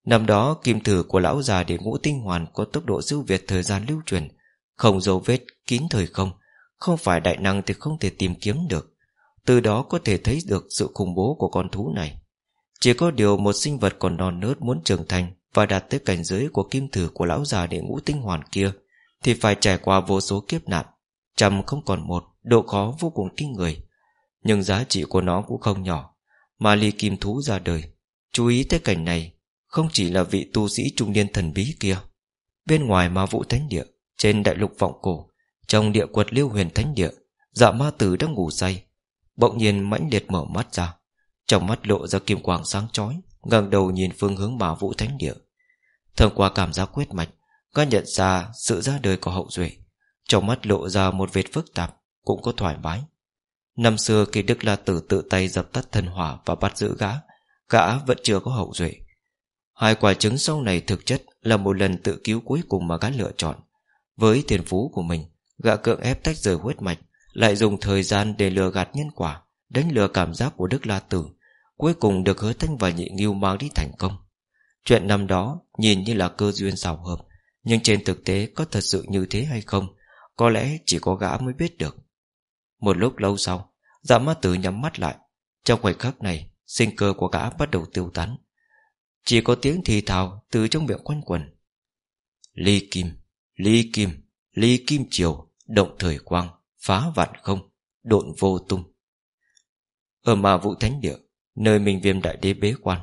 Năm đó, kim thử của lão già để ngũ tinh hoàn Có tốc độ siêu việt thời gian lưu truyền, Không dấu vết, kín thời không Không phải đại năng thì không thể tìm kiếm được. Từ đó có thể thấy được sự khủng bố của con thú này. Chỉ có điều một sinh vật còn non nớt muốn trưởng thành Và đạt tới cảnh giới của kim thử của lão già để ngũ tinh hoàn kia, Thì phải trải qua vô số kiếp nạn, Trăm không còn một, Độ khó vô cùng kinh người. Nhưng giá trị của nó cũng không nhỏ, Mà ly kim thú ra đời, Chú ý tới cảnh này không chỉ là vị tu sĩ trung niên thần bí kia. Bên ngoài ma vũ thánh địa, Trên đại lục vọng cổ, Trong địa quật liêu huyền thánh địa Dạ ma tử đang ngủ say. Bỗng nhiên mãnh liệt mở mắt ra, Trong mắt lộ ra kim quang sáng chói, ngẩng đầu nhìn phương hướng ma vũ thánh địa. Thông qua cảm giác quyết mạch Có nhận ra sự ra đời của hậu duệ. Trong mắt lộ ra một vệt phức tạp, Cũng có thoải mái. Năm xưa khi Đức La Tử tự tay dập tắt thần hỏa và bắt giữ gã Gã vẫn chưa có hậu duệ. Hai quả trứng sau này thực chất Là một lần tự cứu cuối cùng mà gã lựa chọn. Với tiền phú của mình, Gã cưỡng ép tách rời huyết mạch, Lại dùng thời gian để lừa gạt nhân quả, Đánh lừa cảm giác của Đức La Tử, Cuối cùng được hứa thanh và nhị nghiêu mang đi thành công. Chuyện năm đó nhìn như là cơ duyên xảo hợp, Nhưng trên thực tế có thật sự như thế hay không, Có lẽ chỉ có gã mới biết được. Một lúc lâu sau Dạ ma tử nhắm mắt lại. Trong khoảnh khắc này, Sinh cơ của gã bắt đầu tiêu tán. Chỉ có tiếng thì thào từ trong miệng quanh quần. Ly kim Ly kim Ly kim chiều, Động thời quang, Phá vạn không, Độn vô tung. Ở mà vũ thánh địa, Nơi mình viêm đại đế bế quan,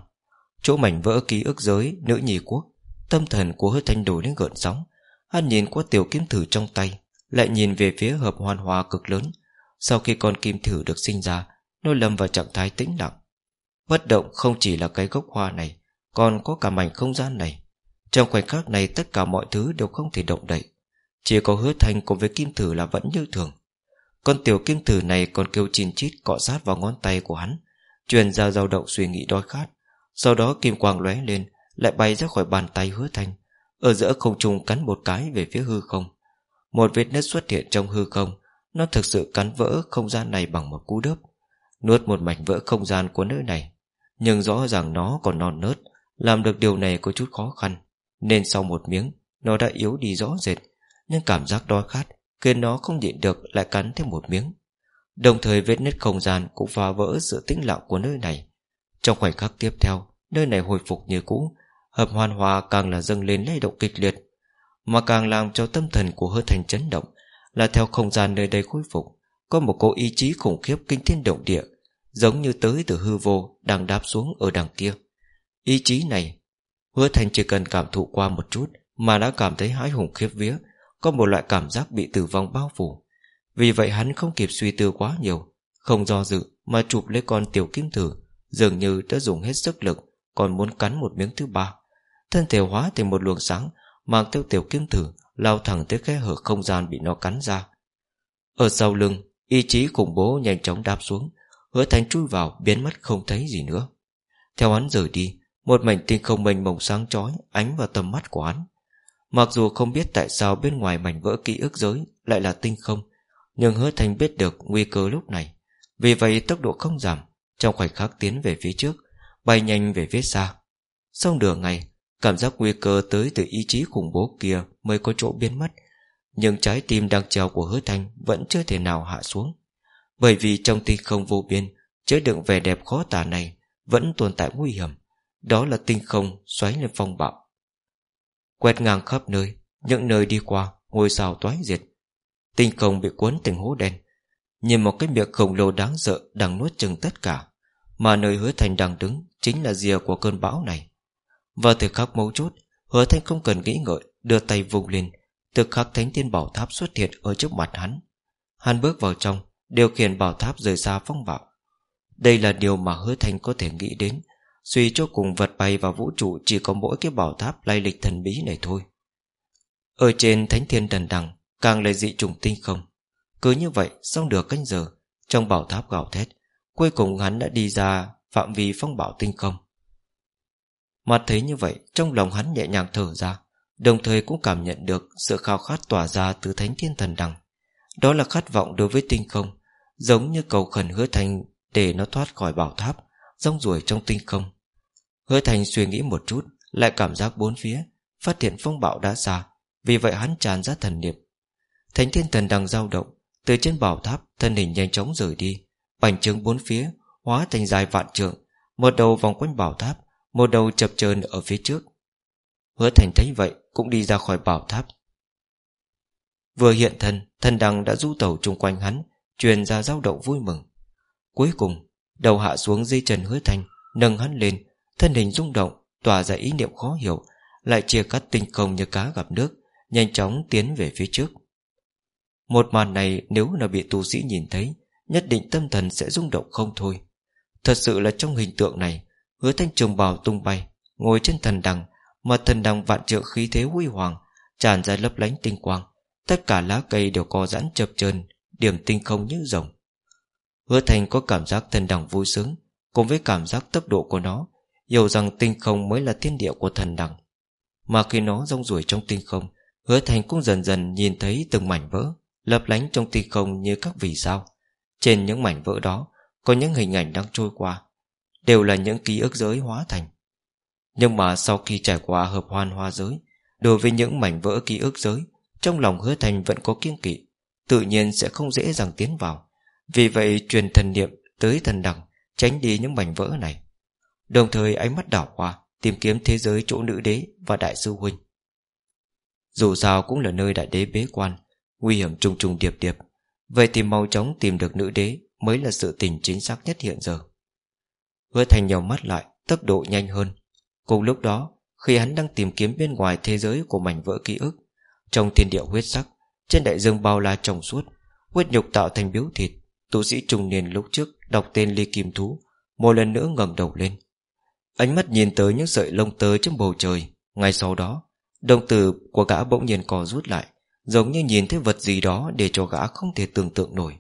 Chỗ mảnh vỡ ký ức giới Nữ nhì quốc, Tâm thần của hứa thanh đổi đến gợn sóng. Hắn nhìn qua tiểu kiếm thử trong tay, Lại nhìn về phía hợp hoàn hòa cực lớn. Sau khi con kim thử được sinh ra, Nó lâm vào trạng thái tĩnh lặng. Bất động không chỉ là cái gốc hoa này còn có cả mảnh không gian này. Trong khoảnh khắc này, tất cả mọi thứ đều không thể động đậy. Chỉ có hứa thành cùng với kim thử là vẫn như thường. Con tiểu kim thử này còn kêu chín chít, cọ sát vào ngón tay của hắn, Truyền ra dao động suy nghĩ đói khát. Sau đó kim quang lóe lên, Lại bay ra khỏi bàn tay hứa thành, Ở giữa không trung cắn một cái về phía hư không. Một vết nứt xuất hiện trong hư không, Nó thực sự cắn vỡ không gian này bằng một cú đớp, Nuốt một mảnh vỡ không gian của nơi này. Nhưng rõ ràng nó còn non nớt làm được điều này có chút khó khăn, Nên sau một miếng, Nó đã yếu đi rõ rệt, Nhưng cảm giác đói khát Khiến nó không nhịn được lại cắn thêm một miếng. Đồng thời vết nứt không gian Cũng phá vỡ sự tĩnh lặng của nơi này. Trong khoảnh khắc tiếp theo, Nơi này hồi phục như cũ, Hợp hoàn hòa càng là dâng lên lay động kịch liệt, Mà càng làm cho tâm thần của hơi thành chấn động, Là theo không gian nơi đây khôi phục, Có một cô ý chí khủng khiếp kinh thiên động địa, Giống như tới từ hư vô Đang đáp xuống ở đằng kia. Ý chí này, Hứa thành chỉ cần cảm thụ qua một chút Mà đã cảm thấy hãi hùng khiếp vía, Có một loại cảm giác bị tử vong bao phủ. Vì vậy hắn không kịp suy tư quá nhiều, Không do dự Mà chụp lấy con tiểu kim thử Dường như đã dùng hết sức lực, Còn muốn cắn một miếng thứ ba. Thân thể hóa thành một luồng sáng, Mang theo tiểu kim thử Lao thẳng tới khe hở không gian bị nó cắn ra. Ở sau lưng, Ý chí khủng bố nhanh chóng đáp xuống, Hứa thành chui vào biến mất không thấy gì nữa. Theo hắn rời đi một mảnh tinh không mênh mông sáng chói Ánh vào tầm mắt của hắn. Mặc dù không biết tại sao bên ngoài mảnh vỡ ký ức giới Lại là tinh không, Nhưng hứa thành biết được nguy cơ lúc này. Vì vậy tốc độ không giảm, Trong khoảnh khắc tiến về phía trước, Bay nhanh về phía xa. Xong đường ngày, Cảm giác nguy cơ tới từ ý chí khủng bố kia Mới có chỗ biến mất, Nhưng trái tim đang treo của hứa thành Vẫn chưa thể nào hạ xuống. Bởi vì trong tinh không vô biên, Chứa đựng vẻ đẹp khó tả này Vẫn tồn tại nguy hiểm. Đó là tinh không xoáy lên phong bạo. Quét ngang khắp nơi, Những nơi đi qua, Ngôi sao toái diệt. Tinh không bị cuốn thành hố đen. Nhìn một cái miệng khổng lồ đáng sợ Đang nuốt chừng tất cả, Mà nơi hứa thành đang đứng Chính là rìa của cơn bão này. Và thời khắc mấu chốt, Hứa thành không cần nghĩ ngợi, Đưa tay vùng lên. Từ khắc thánh tiên bảo tháp xuất hiện ở trước mặt hắn. Hắn bước vào trong, Điều khiển bảo tháp rời xa phong bạo. Đây là điều mà hứa thành có thể nghĩ đến. Suy cho cùng vật bay vào vũ trụ Chỉ có mỗi cái bảo tháp lai lịch thần bí này thôi. Ở trên thánh thiên đần đằng, Càng là dị trùng tinh không. Cứ như vậy, xong được canh giờ, Trong bảo tháp gạo thét, Cuối cùng hắn đã đi ra phạm vi phong bảo tinh không. Mặt thấy như vậy, Trong lòng hắn nhẹ nhàng thở ra, Đồng thời cũng cảm nhận được Sự khao khát tỏa ra từ thánh thiên thần đằng. Đó là khát vọng đối với tinh không, Giống như cầu khẩn hứa thành Để nó thoát khỏi bảo tháp, Rong ruổi trong tinh không. Hứa thành suy nghĩ một chút, Lại cảm giác bốn phía, Phát hiện phong bạo đã xa, Vì vậy hắn tràn ra thần niệm. Thánh thiên thần đang dao động, Từ trên bảo tháp, thân hình nhanh chóng rời đi, Bành trướng bốn phía, Hóa thành dài vạn trượng, Một đầu vòng quanh bảo tháp, Một đầu chập chờn ở phía trước. Hứa thành thấy vậy, cũng đi ra khỏi bảo tháp. Vừa hiện thân Thân đằng đã du tẩu chung quanh hắn, Truyền ra dao động vui mừng. Cuối cùng, đầu hạ xuống dây trần hứa Thành, Nâng hắn lên Thân hình rung động, Tỏa ra ý niệm khó hiểu, Lại chia cắt tinh không như cá gặp nước, Nhanh chóng tiến về phía trước. Một màn này nếu là bị tu sĩ nhìn thấy, Nhất định tâm thần sẽ rung động không thôi. Thật sự là trong hình tượng này, Hứa thanh trường bào tung bay, Ngồi trên thần đằng, Mà thần đằng vạn trượng khí thế huy hoàng, Tràn ra lấp lánh tinh quang. Tất cả lá cây đều co giãn chập chờn, Điểm tinh không như rồng. Hứa thành có cảm giác thần đẳng vui sướng, Cùng với cảm giác tốc độ của nó Hiểu rằng tinh không mới là thiên địa của thần đẳng. Mà khi nó rong ruổi trong tinh không, Hứa thành cũng dần dần nhìn thấy từng mảnh vỡ Lập lánh trong tinh không như các vì sao. Trên những mảnh vỡ đó, Có những hình ảnh đang trôi qua, Đều là những ký ức giới hóa thành. Nhưng mà sau khi trải qua hợp hoan hoa giới, Đối với những mảnh vỡ ký ức giới, Trong lòng hứa thành vẫn có kiêng kỵ, Tự nhiên sẽ không dễ dàng tiến vào. Vì vậy truyền thần niệm tới thần đẳng, Tránh đi những mảnh vỡ này. Đồng thời ánh mắt đảo qua, Tìm kiếm thế giới chỗ nữ đế và đại sư huynh. Dù sao cũng là nơi đại đế bế quan, Nguy hiểm trùng trùng điệp điệp. Vậy thì mau chóng tìm được nữ đế Mới là sự tình chính xác nhất hiện giờ. Hứa thành nhau mắt lại, Tốc độ nhanh hơn. Cùng lúc đó, khi hắn đang tìm kiếm bên ngoài thế giới của mảnh vỡ ký ức, Trong thiên địa huyết sắc, Trên đại dương bao la trồng suốt, Huyết nhục tạo thành biếu thịt, Tu sĩ trùng niên lúc trước đọc tên ly kim thú, Một lần nữa ngẩng đầu lên. Ánh mắt nhìn tới những sợi lông tơ trong bầu trời. Ngay sau đó, Đồng tử của gã bỗng nhiên co rút lại, Giống như nhìn thấy vật gì đó Để cho gã không thể tưởng tượng nổi.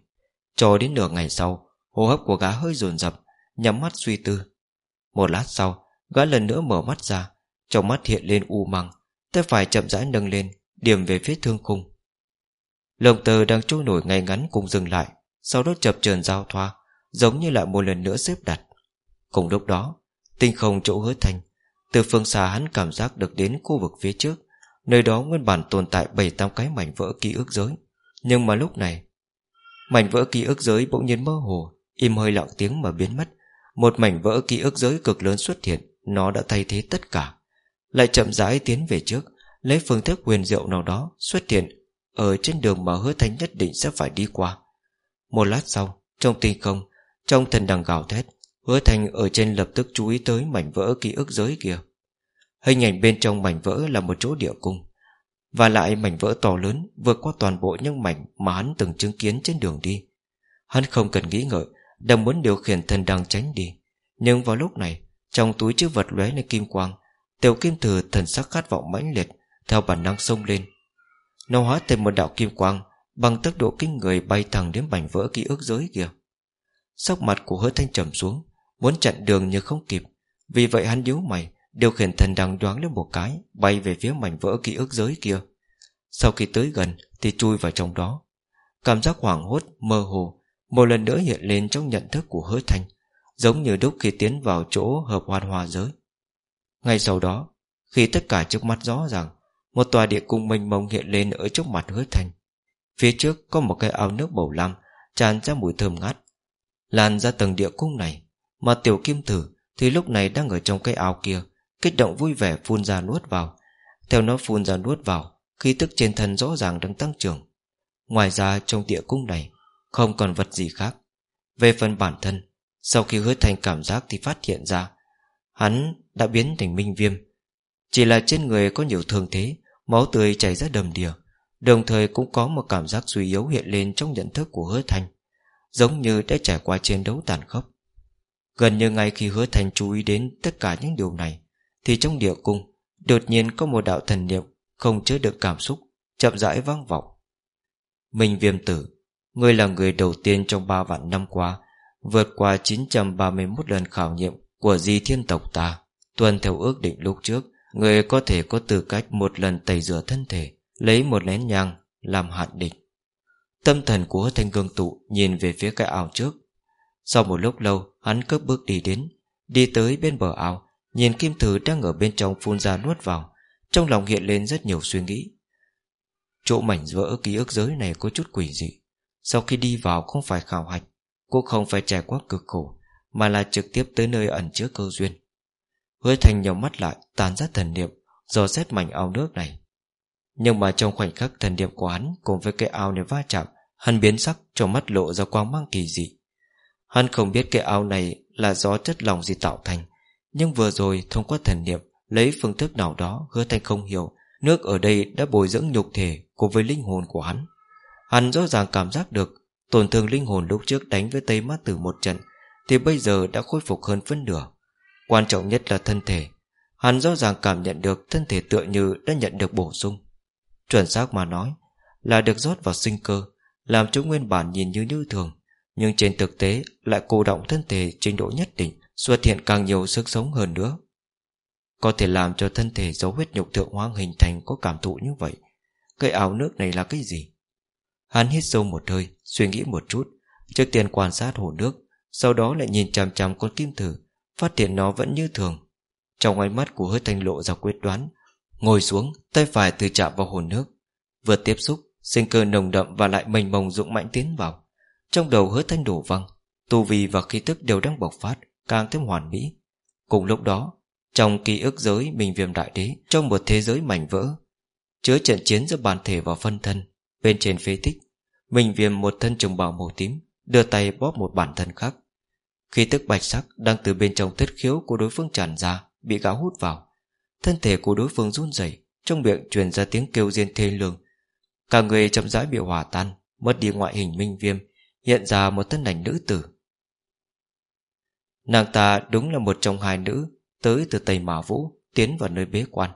Cho đến nửa ngày sau, Hô hấp của gã hơi dồn dập, Nhắm mắt suy tư. Một lát sau, Gã lần nữa mở mắt ra, Trong mắt hiện lên u măng, Tay phải chậm rãi nâng lên, Điểm về phía thương khung. Lồng tờ đang trôi nổi ngay ngắn cùng dừng lại, Sau đó chập chờn giao thoa, Giống như lại một lần nữa xếp đặt. Cùng lúc đó Tinh không chỗ hứa thành, Từ phương xa hắn cảm giác được đến khu vực phía trước, Nơi đó nguyên bản tồn tại bảy tám cái mảnh vỡ ký ức giới. Nhưng mà lúc này, Mảnh vỡ ký ức giới bỗng nhiên mơ hồ, Im hơi lặng tiếng mà biến mất. Một mảnh vỡ ký ức giới cực lớn xuất hiện, Nó đã thay thế tất cả, Lại chậm rãi tiến về trước, Lấy phương thức huyền diệu nào đó xuất hiện Ở trên đường mà hứa thanh nhất định sẽ phải đi qua. Một lát sau, Trong tinh không, Trong thần đằng gào thét Hứa thanh ở trên lập tức chú ý tới mảnh vỡ ký ức giới kia. Hình ảnh bên trong mảnh vỡ là một chỗ địa cung, Và lại mảnh vỡ to lớn Vượt qua toàn bộ những mảnh Mà hắn từng chứng kiến trên đường đi. Hắn không cần nghĩ ngợi, Đang muốn điều khiển thần đằng tránh đi. Nhưng vào lúc này, Trong túi chứa vật lóe lên kim quang, Tiểu kim thừa thần sắc khát vọng mãnh liệt, Theo bản năng xông lên. Nó hóa thành một đạo kim quang, Bằng tốc độ kinh người bay thẳng đến mảnh vỡ ký ức giới kia. Sắc mặt của hứa thanh trầm xuống Muốn chặn đường nhưng không kịp. Vì vậy hắn nhíu mày Điều khiển thần đằng đoán lên một cái Bay về phía mảnh vỡ ký ức giới kia. Sau khi tới gần Thì chui vào trong đó. Cảm giác hoảng hốt, mơ hồ Một lần nữa hiện lên trong nhận thức của hứa thanh Giống như lúc khi tiến vào chỗ hợp hoàn hòa giới. Ngay sau đó Khi tất cả trước mắt rõ ràng Một tòa địa cung mênh mông hiện lên Ở trước mặt hứa thanh. Phía trước có một cái ao nước bầu lam Tràn ra mùi thơm ngát Lan ra tầng địa cung này. Mà tiểu kim thử thì lúc này đang ở trong cái áo kia, Kích động vui vẻ phun ra nuốt vào. Theo nó phun ra nuốt vào, Khí tức trên thân rõ ràng đang tăng trưởng. Ngoài ra trong địa cung này, Không còn vật gì khác. Về phần bản thân, Sau khi hứa thành cảm giác thì phát hiện ra, Hắn đã biến thành minh viêm. Chỉ là trên người có nhiều thương thế, Máu tươi chảy ra đầm đìa, Đồng thời cũng có một cảm giác suy yếu hiện lên Trong nhận thức của hứa thành, Giống như đã trải qua chiến đấu tàn khốc. Gần như ngay khi hứa thành chú ý đến Tất cả những điều này, thì trong địa cung, Đột nhiên có một đạo thần niệm Không chứa được cảm xúc, Chậm rãi vang vọng. Minh viêm tử, Ngươi là người đầu tiên trong ba vạn năm qua Vượt qua 931 lần khảo nghiệm Của di thiên tộc ta. Tuân theo ước định lúc trước Người có thể có tư cách một lần tẩy rửa thân thể, Lấy một nén nhang, Làm hạn định Tâm thần của thanh gương tụ Nhìn về phía cái ao trước. Sau một lúc lâu hắn cất bước đi đến, Đi tới bên bờ ao, Nhìn kim thứ đang ở bên trong phun ra nuốt vào. Trong lòng hiện lên rất nhiều suy nghĩ. Chỗ mảnh vỡ ký ức giới này có chút quỷ dị. Sau khi đi vào không phải khảo hạch, Cũng không phải trải qua cực khổ, Mà là trực tiếp tới nơi ẩn chứa cơ duyên. Hứa thành nhau mắt lại Tàn ra thần niệm, Dò xét mảnh ao nước này. Nhưng mà trong khoảnh khắc thần niệm của hắn Cùng với cái ao này va chạm, Hắn biến sắc, trong mắt lộ ra quang mang kỳ dị. Hắn không biết cái ao này Là do chất lòng gì tạo thành, nhưng vừa rồi thông qua thần niệm, Lấy phương thức nào đó hứa thanh không hiểu, Nước ở đây đã bồi dưỡng nhục thể Cùng với linh hồn của hắn. Hắn rõ ràng cảm giác được, Tổn thương linh hồn lúc trước đánh với Tây Mát Tử một trận, Thì bây giờ đã khôi phục hơn phân nửa. Quan trọng nhất là thân thể. Hắn rõ ràng cảm nhận được Thân thể tựa như đã nhận được bổ sung. Chuẩn xác mà nói, Là được rót vào sinh cơ, Làm chúng nguyên bản nhìn như như thường. Nhưng trên thực tế lại cô động thân thể trình độ nhất định, Xuất hiện càng nhiều sức sống hơn nữa. Có thể làm cho thân thể dấu huyết nhục thượng hoang hình thành Có cảm thụ như vậy, Cái áo nước này là cái gì? Hắn hít sâu một hơi, Suy nghĩ một chút, Trước tiên quan sát hồ nước, Sau đó lại nhìn chằm chằm con kim thử, Phát hiện nó vẫn như thường. Trong ánh mắt của hơi thanh lộ ra quyết đoán, Ngồi xuống, Tay phải từ chạm vào hồ nước, Vừa tiếp xúc, Sinh cơ nồng đậm và lại mênh mông dũng mãnh tiến vào. Trong đầu hứa thanh đổ văng, Tu vi và khí tức đều đang bộc phát, Càng thêm hoàn mỹ. Cùng lúc đó, Trong ký ức giới Mình viêm đại đế, Trong một thế giới mảnh vỡ, Chứa trận chiến giữa bản thể và phân thân, Bên trên phế tích Mình viêm một thân trùng bào màu tím, Đưa tay bóp một bản thân khác. Khí tức bạch sắc đang từ bên trong thất khiếu Của đối phương tràn ra, Bị gã hút vào. Thân thể của đối phương run rẩy, Trong miệng truyền ra tiếng kêu riêng thê lương. Cả người chậm rãi bị hòa tan, Mất đi ngoại hình minh viêm. Hiện ra một thân ảnh nữ tử. Nàng ta đúng là một trong hai nữ Tới từ Tây Mã Vũ, Tiến vào nơi bế quan.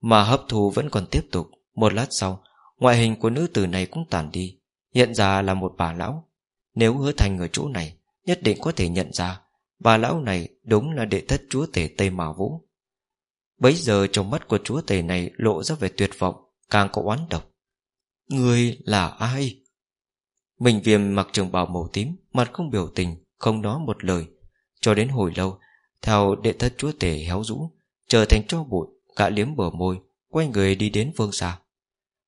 Mà hấp thù vẫn còn tiếp tục. Một lát sau, Ngoại hình của nữ tử này cũng tàn đi, Hiện ra là một bà lão. Nếu hứa thành ở chỗ này, Nhất định có thể nhận ra Bà lão này đúng là đệ thất chúa tể Tây Mã Vũ. Bấy giờ trong mắt của chúa tể này Lộ ra vẻ tuyệt vọng, Càng có oán độc. Người là ai? Mình viêm mặc trường bào màu tím, Mặt không biểu tình, Không nói một lời. Cho đến hồi lâu, Theo đệ thất chúa tể héo rũ, Trở thành cho bụi, Gã liếm bờ môi, Quay người đi đến phương xa.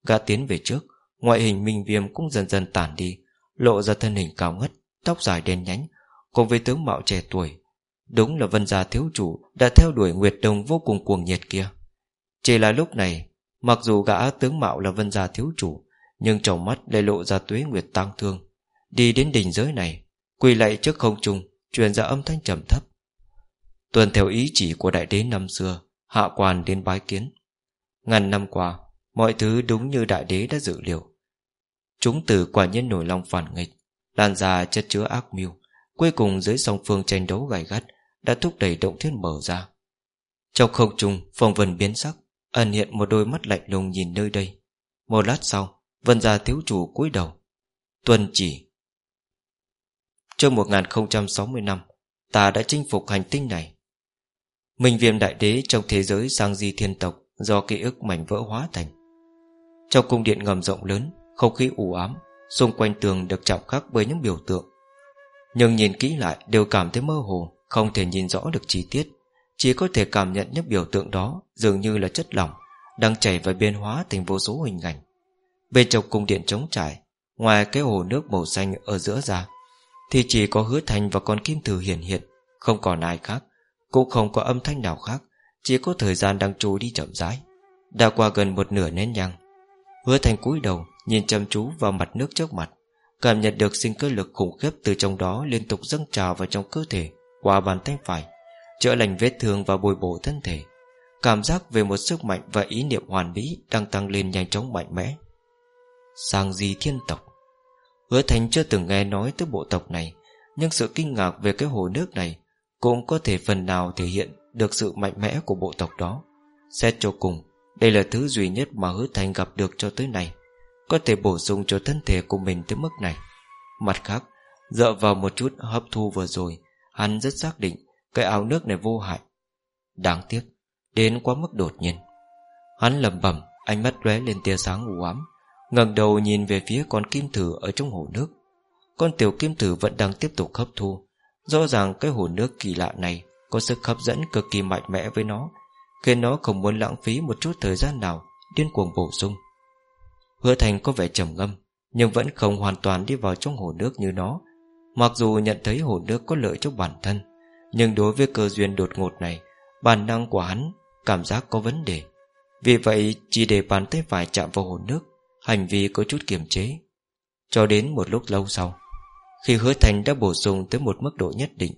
Gã tiến về trước, Ngoại hình minh viêm cũng dần dần tản đi, Lộ ra thân hình cao ngất, Tóc dài đen nhánh, Cùng với tướng mạo trẻ tuổi. Đúng là vân gia thiếu chủ Đã theo đuổi Nguyệt Đông vô cùng cuồng nhiệt kia. Chỉ là lúc này, Mặc dù gã tướng mạo là vân gia thiếu chủ nhưng trong mắt lại lộ ra tuế Nguyệt tăng thương. Đi đến đỉnh giới này, Quỳ lạy trước không trung, Truyền ra âm thanh trầm thấp. Tuần theo ý chỉ của đại đế năm xưa, Hạ quan đến bái kiến. Ngàn năm qua, Mọi thứ đúng như đại đế đã dự liệu. Chúng từ quả nhân nổi lòng phản nghịch Lan ra chất chứa ác mưu, Cuối cùng dưới song phương tranh đấu gay gắt, Đã thúc đẩy động thiên mở ra. Trong không trung, phong vần biến sắc, Ẩn hiện một đôi mắt lạnh lùng nhìn nơi đây. Một lát sau Vân gia thiếu chủ cúi đầu. Tuân chỉ. Trong 1060 năm Ta đã chinh phục hành tinh này. Minh viêm đại đế trong thế giới sang di thiên tộc Do ký ức mảnh vỡ hóa thành. Trong cung điện ngầm rộng lớn, Không khí u ám, Xung quanh tường được chạm khắc bởi những biểu tượng. Nhưng nhìn kỹ lại đều cảm thấy mơ hồ, Không thể nhìn rõ được chi tiết. Chỉ có thể cảm nhận những biểu tượng đó Dường như là chất lỏng Đang chảy và biến hóa thành vô số hình ảnh. Bên trong cung điện trống trải, Ngoài cái hồ nước màu xanh ở giữa ra, Thì chỉ có hứa thành và con kim thử hiển hiện, Không còn ai khác, Cũng không có âm thanh nào khác, Chỉ có thời gian đang trôi đi chậm rãi. Đã qua gần một nửa nén nhang, Hứa thành cúi đầu, Nhìn chăm chú vào mặt nước trước mặt, Cảm nhận được sinh cơ lực khủng khiếp từ trong đó Liên tục dâng trào vào trong cơ thể, Qua bàn tay phải, Chữa lành vết thương và bồi bổ thân thể. Cảm giác về một sức mạnh và ý niệm hoàn mỹ Đang tăng lên nhanh chóng mạnh mẽ. Sang di thiên tộc. Hứa Thành chưa từng nghe nói tới bộ tộc này, Nhưng sự kinh ngạc về cái hồ nước này Cũng có thể phần nào thể hiện Được sự mạnh mẽ của bộ tộc đó. Xét cho cùng, Đây là thứ duy nhất mà hứa Thành gặp được cho tới nay, Có thể bổ sung cho thân thể của mình tới mức này. Mặt khác, Dựa vào một chút hấp thu vừa rồi, Hắn rất xác định Cái áo nước này vô hại. Đáng tiếc, Đến quá mức đột nhiên. Hắn lầm bẩm, Ánh mắt lóe lên tia sáng u ám ngẩng đầu nhìn về phía con kim thử ở trong hồ nước. Con tiểu kim thử vẫn đang tiếp tục hấp thu. Rõ ràng cái hồ nước kỳ lạ này Có sức hấp dẫn cực kỳ mạnh mẽ với nó, Khiến nó không muốn lãng phí một chút thời gian nào Điên cuồng bổ sung. Hứa thành có vẻ trầm ngâm, Nhưng vẫn không hoàn toàn đi vào trong hồ nước như nó. Mặc dù nhận thấy hồ nước có lợi cho bản thân, Nhưng đối với cơ duyên đột ngột này, Bản năng của hắn Cảm giác có vấn đề. Vì vậy, chỉ để bàn tay phải chạm vào hồ nước Hành vi có chút kiềm chế. Cho đến một lúc lâu sau, Khi hứa thành đã bổ sung tới một mức độ nhất định,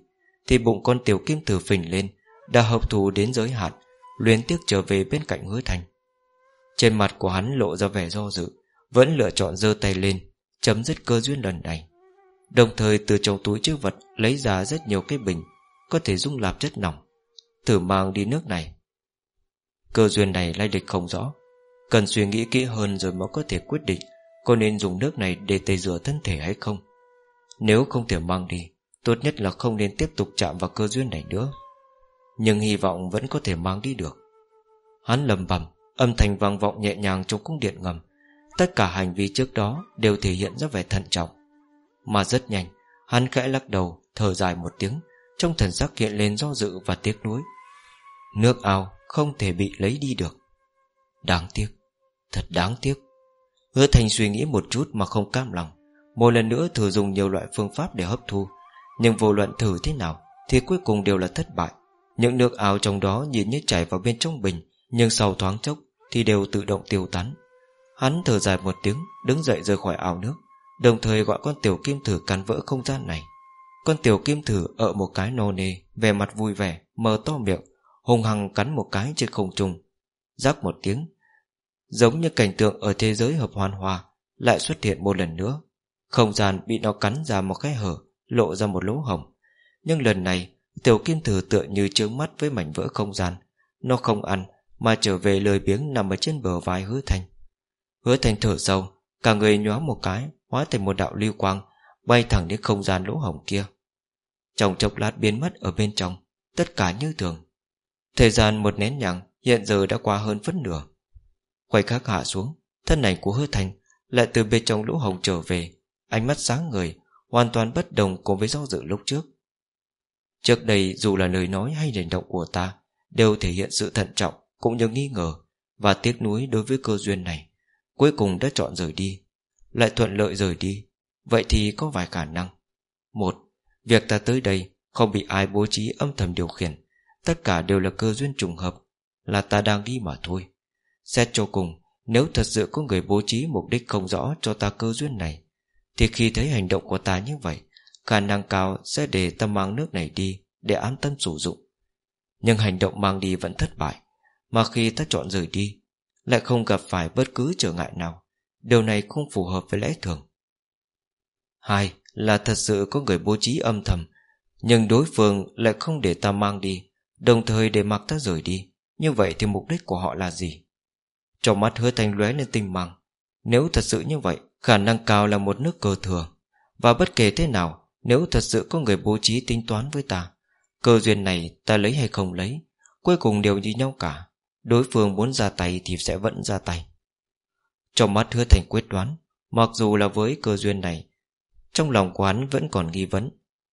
Thì bụng con tiểu kim tử phình lên, Đã hợp thù đến giới hạn, Luyến tiếc trở về bên cạnh hứa thành. Trên mặt của hắn lộ ra vẻ do dự, Vẫn lựa chọn giơ tay lên, Chấm dứt cơ duyên lần này. Đồng thời từ trong túi chứa vật Lấy ra rất nhiều cái bình, Có thể dung lạp chất nỏng Thử mang đi nước này. Cơ duyên này lai lịch không rõ Cần suy nghĩ kỹ hơn rồi mới có thể quyết định Có nên dùng nước này để tẩy rửa thân thể hay không. Nếu không thể mang đi, Tốt nhất là không nên tiếp tục chạm vào cơ duyên này nữa. Nhưng hy vọng vẫn có thể mang đi được. Hắn lầm bầm Âm thanh vang vọng nhẹ nhàng trong cung điện ngầm. Tất cả hành vi trước đó Đều thể hiện ra vẻ thận trọng. Mà rất nhanh, Hắn khẽ lắc đầu, Thở dài một tiếng, Trong thần sắc hiện lên do dự và tiếc nuối. Nước ao không thể bị lấy đi được. Đáng tiếc. Thật đáng tiếc. Hứa thành suy nghĩ một chút mà không cam lòng. Một lần nữa thử dùng nhiều loại phương pháp để hấp thu. Nhưng vô luận thử thế nào, Thì cuối cùng đều là thất bại. Những nước áo trong đó nhìn như chảy vào bên trong bình, Nhưng sau thoáng chốc Thì đều tự động tiêu tán. Hắn thở dài một tiếng, Đứng dậy rời khỏi ảo nước, Đồng thời gọi con tiểu kim thử cắn vỡ không gian này. Con tiểu kim thử ở một cái nô nê Về mặt vui vẻ, Mở to miệng Hùng hằng cắn một cái trên không trung. Rắc một tiếng Giống như cảnh tượng ở thế giới hợp hoàn hòa Lại xuất hiện một lần nữa. Không gian bị nó cắn ra một khe hở, Lộ ra một lỗ hồng Nhưng lần này, Tiểu kim thử tựa như trướng mắt với mảnh vỡ không gian. Nó không ăn, Mà trở về lời biếng nằm ở trên bờ vai hứa thành. Hứa thành thở sâu, Cả người nhoáng một cái, Hóa thành một đạo lưu quang, Bay thẳng đến không gian lỗ hồng kia. Trong chốc lát biến mất ở bên trong, Tất cả như thường. Thời gian một nén nhằng Hiện giờ đã qua hơn phân nửa. Khoảnh khắc hạ xuống, Thân ảnh của hứa thành Lại từ bên trong lỗ hồng trở về, Ánh mắt sáng người Hoàn toàn bất đồng cùng với do dự lúc trước. Trước đây dù là lời nói hay hành động của ta, Đều thể hiện sự thận trọng Cũng như nghi ngờ Và tiếc nuối đối với cơ duyên này, Cuối cùng đã chọn rời đi, Lại thuận lợi rời đi. Vậy thì có vài khả năng. Một, Việc ta tới đây Không bị ai bố trí âm thầm điều khiển, Tất cả đều là cơ duyên trùng hợp, Là ta đang đi mà thôi. Xét cho cùng, Nếu thật sự có người bố trí mục đích không rõ cho ta cơ duyên này, Thì khi thấy hành động của ta như vậy, Khả năng cao sẽ để ta mang nước này đi Để an tâm sử dụng. Nhưng hành động mang đi vẫn thất bại, Mà khi ta chọn rời đi, Lại không gặp phải bất cứ trở ngại nào. Điều này không phù hợp với lẽ thường. Hai là thật sự có người bố trí âm thầm, Nhưng đối phương lại không để ta mang đi, Đồng thời để mặc ta rời đi. Như vậy thì mục đích của họ là gì? Trong mắt hứa thanh lóe lên tinh mang Nếu thật sự như vậy, Khả năng cao là một nước cờ thừa. Và bất kể thế nào, Nếu thật sự có người bố trí tính toán với ta Cơ duyên này ta lấy hay không lấy, Cuối cùng đều như nhau cả. Đối phương muốn ra tay thì sẽ vẫn ra tay. Trong mắt hứa thành quyết đoán, Mặc dù là với cơ duyên này, Trong lòng của hắn vẫn còn nghi vấn.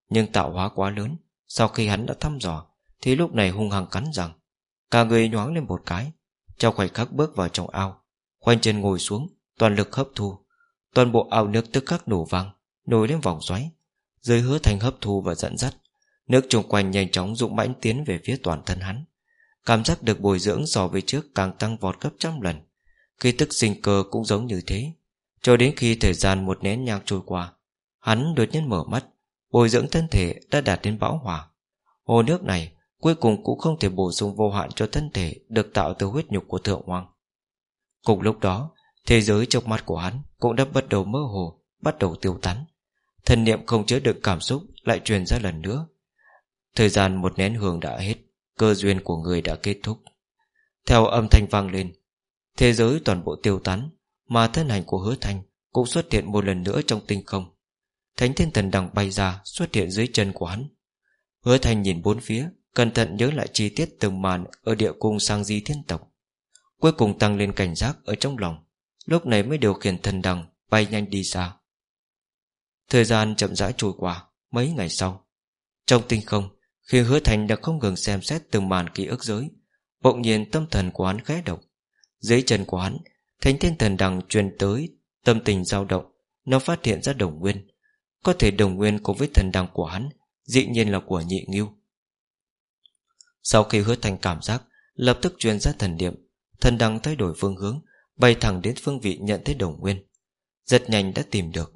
Nhưng tạo hóa quá lớn, Sau khi hắn đã thăm dò, thì lúc này hung hăng cắn rằng, Cả người nhoáng lên một cái trong khoảnh khắc bước vào trong ao, Khoanh chân ngồi xuống, Toàn lực hấp thu. Toàn bộ ao nước tức khắc nổ vang, Nổi lên vòng xoáy Dưới hứa thành hấp thu và dẫn dắt. Nước chung quanh nhanh chóng dụng mãnh tiến về phía toàn thân hắn. Cảm giác được bồi dưỡng so với trước càng tăng vọt gấp trăm lần. Khi tức sinh cơ cũng giống như thế. Cho đến khi thời gian một nén nhang trôi qua, Hắn đột nhiên mở mắt, Bồi dưỡng thân thể đã đạt đến bão hỏa Hồ nước này Cuối cùng cũng không thể bổ sung vô hạn cho thân thể Được tạo từ huyết nhục của thượng hoàng. Cùng lúc đó, Thế giới trong mắt của hắn Cũng đã bắt đầu mơ hồ, Bắt đầu tiêu tán. Thần niệm không chứa được cảm xúc Lại truyền ra lần nữa. Thời gian một nén hương đã hết, Cơ duyên của người đã kết thúc. Theo âm thanh vang lên, Thế giới toàn bộ tiêu tán, Mà thân hành của hứa thanh Cũng xuất hiện một lần nữa trong tinh không. Thánh thiên thần đằng bay ra, Xuất hiện dưới chân của hắn. Hứa thanh nhìn bốn phía Cẩn thận nhớ lại chi tiết từng màn Ở địa cung sang di thiên tộc. Cuối cùng tăng lên cảnh giác ở trong lòng, Lúc này mới điều khiển thần đằng Bay nhanh đi xa. Thời gian chậm rãi trôi qua, Mấy ngày sau, Trong tinh không, Khi hứa thành đã không ngừng xem xét từng màn ký ức giới, Bỗng nhiên tâm thần của hắn khẽ động. Dưới chân của hắn, Thánh thiên thần đằng truyền tới, Tâm tình dao động, Nó phát hiện ra đồng nguyên. Có thể đồng nguyên cùng với thần đằng của hắn, Dĩ nhiên là của nhị nghiêu sau khi hứa thành cảm giác, Lập tức truyền ra thần niệm. Thần đăng thay đổi phương hướng, Bay thẳng đến phương vị nhận thấy đồng nguyên. Rất nhanh đã tìm được.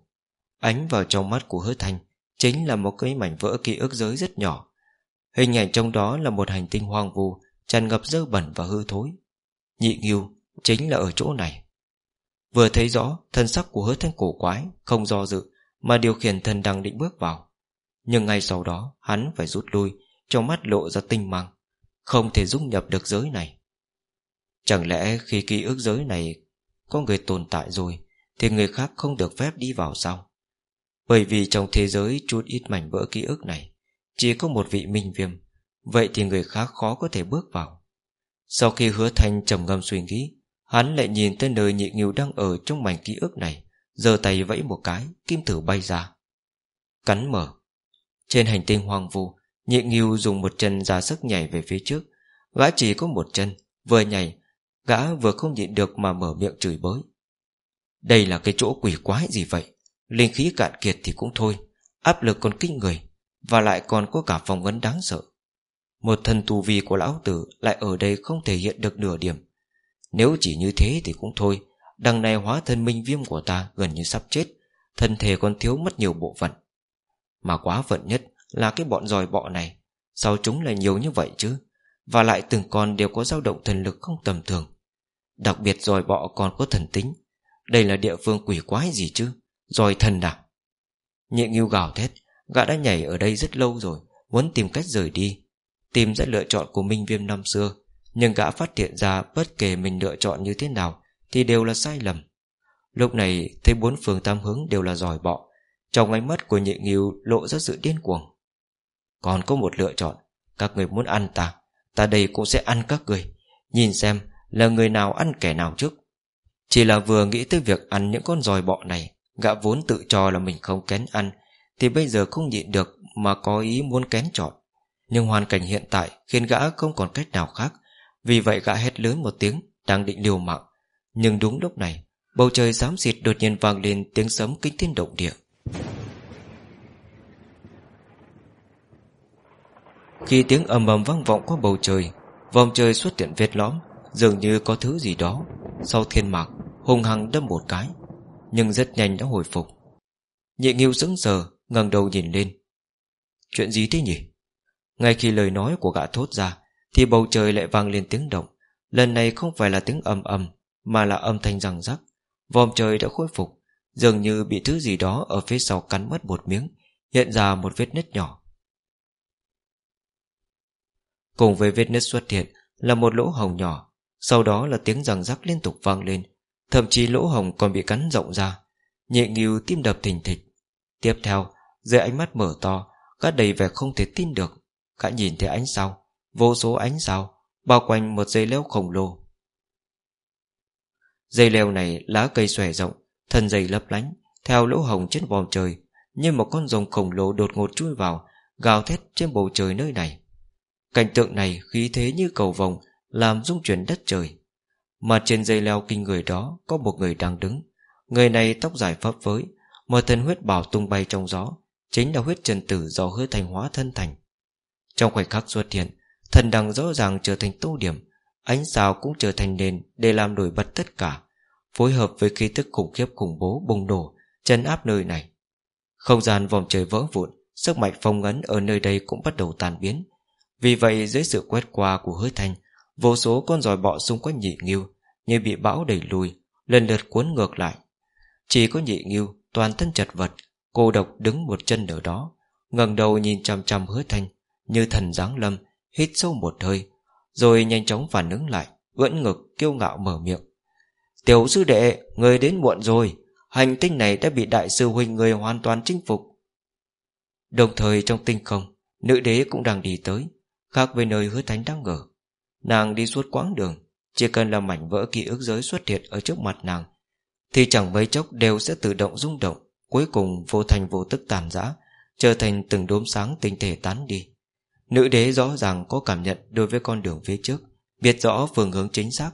Ánh vào trong mắt của hứa thành Chính là một cái mảnh vỡ ký ức giới rất nhỏ. Hình ảnh trong đó là một hành tinh hoang vu, Tràn ngập dơ bẩn và hư thối. Nhị nghiêu chính là ở chỗ này. Vừa thấy rõ, Thân sắc của hứa thanh cổ quái, Không do dự, Mà điều khiển thần đăng định bước vào. Nhưng ngay sau đó, hắn phải rút lui, Trong mắt lộ ra tinh mang không thể dung nhập được giới này. Chẳng lẽ khi ký ức giới này Có người tồn tại rồi, Thì người khác không được phép đi vào sao? Bởi vì trong thế giới Chút ít mảnh vỡ ký ức này, Chỉ có một vị minh viêm, Vậy thì người khác khó có thể bước vào. Sau khi hứa thanh trầm ngâm suy nghĩ, Hắn lại nhìn tới nơi nhị nghiêu đang ở Trong mảnh ký ức này, giơ tay vẫy một cái, Kim tử bay ra. Cắn mở. Trên hành tinh hoang vu Nhị nghiêu dùng một chân ra sức nhảy về phía trước. Gã chỉ có một chân, Vừa nhảy, Gã vừa không nhịn được mà mở miệng chửi bới. Đây là cái chỗ quỷ quái gì vậy? Linh khí cạn kiệt thì cũng thôi, Áp lực còn kinh người, Và lại còn có cả phòng ngấn đáng sợ. Một thần tù vi của lão tử Lại ở đây không thể hiện được nửa điểm. Nếu chỉ như thế thì cũng thôi, Đằng này hóa thân minh viêm của ta Gần như sắp chết, Thân thể còn thiếu mất nhiều bộ phận. Mà quá phận nhất là cái bọn dòi bọ này. Sao chúng lại nhiều như vậy chứ? Và lại từng con đều có dao động thần lực không tầm thường. Đặc biệt dòi bọ còn có thần tính. Đây là địa phương quỷ quái gì chứ? Dòi thần à? Nhị nghiêu gào thét. Gã đã nhảy ở đây rất lâu rồi, Muốn tìm cách rời đi. Tìm ra lựa chọn của Minh Viêm năm xưa. Nhưng gã phát hiện ra bất kể mình lựa chọn như thế nào Thì đều là sai lầm. Lúc này, thấy bốn phương tam hướng đều là giỏi bọ. Trong ánh mắt của nhị nghiêu lộ ra sự điên cuồng. Còn có một lựa chọn, Các người muốn ăn ta Ta đây cũng sẽ ăn các người. Nhìn xem là người nào ăn kẻ nào trước. Chỉ là vừa nghĩ tới việc ăn những con giòi bọ này, Gã vốn tự cho là mình không kén ăn, Thì bây giờ không nhịn được Mà có ý muốn kén chọn. Nhưng hoàn cảnh hiện tại khiến gã không còn cách nào khác, Vì vậy gã hét lớn một tiếng, Đang định liều mạng. Nhưng đúng lúc này, Bầu trời xám xịt đột nhiên vang lên tiếng sấm kinh thiên động địa. Khi tiếng ầm ầm vang vọng qua bầu trời, Vòng trời xuất hiện vết lõm, Dường như có thứ gì đó. Sau thiên mạc hùng hằng đâm một cái, Nhưng rất nhanh đã hồi phục. Nhị nghiêu sững sờ, ngẩng đầu nhìn lên. Chuyện gì thế nhỉ? Ngay khi lời nói của gã thốt ra, Thì bầu trời lại vang lên tiếng động. Lần này không phải là tiếng ầm ầm, Mà là âm thanh răng rắc. Vòm trời đã khôi phục, Dường như bị thứ gì đó ở phía sau cắn mất một miếng, Hiện ra một vết nứt nhỏ. Cùng với vết nứt xuất hiện Là một lỗ hồng nhỏ. Sau đó là tiếng răng rắc liên tục vang lên. Thậm chí lỗ hồng còn bị cắn rộng ra. Nhẹ nghiêu tim đập thình thịch. Tiếp theo, Dưới ánh mắt mở to, Gã đầy vẻ không thể tin được. Gã nhìn thấy ánh sao. Vô số ánh sao, Bao quanh một dây leo khổng lồ. Dây leo này lá cây xòe rộng, Thân dây lấp lánh, Theo lỗ hồng trên vòm trời, Như một con rồng khổng lồ đột ngột chui vào, Gào thét trên bầu trời nơi này. Cảnh tượng này khí thế như cầu vòng Làm rung chuyển đất trời. Mà trên dây leo kinh người đó Có một người đang đứng. Người này tóc dài phấp phới Một thân huyết bảo tung bay trong gió, Chính là huyết trần tử do hứa thành hóa thân thành. Trong khoảnh khắc xuất hiện, Thần đằng rõ ràng trở thành tô điểm, Ánh sao cũng trở thành nền Để làm nổi bật tất cả, Phối hợp với khí tức khủng khiếp khủng bố bùng nổ Chân áp nơi này. Không gian vòng trời vỡ vụn, Sức mạnh phong ấn ở nơi đây cũng bắt đầu tàn biến. Vì vậy, dưới sự quét qua của hứa thanh, Vô số con giòi bọ xung quanh nhị nghiêu Như bị bão đẩy lùi, Lần lượt cuốn ngược lại. Chỉ có nhị nghiêu, toàn thân chật vật, Cô độc đứng một chân ở đó, ngẩng đầu nhìn chăm chăm hứa thanh Như thần giáng lâm, Hít sâu một hơi, rồi nhanh chóng phản ứng lại Ưỡn ngực kiêu ngạo mở miệng. Tiểu sư đệ, Người đến muộn rồi, Hành tinh này đã bị đại sư huynh người hoàn toàn chinh phục. Đồng thời trong tinh không, Nữ đế cũng đang đi tới. Khác với nơi hứa thánh đang ở, Nàng đi suốt quãng đường Chỉ cần là mảnh vỡ ký ức giới xuất hiện ở trước mặt nàng Thì chẳng mấy chốc đều sẽ tự động rung động Cuối cùng vô thành vô tức tàn giã Trở thành từng đốm sáng tinh thể tán đi. Nữ đế rõ ràng có cảm nhận đối với con đường phía trước Biết rõ phương hướng chính xác.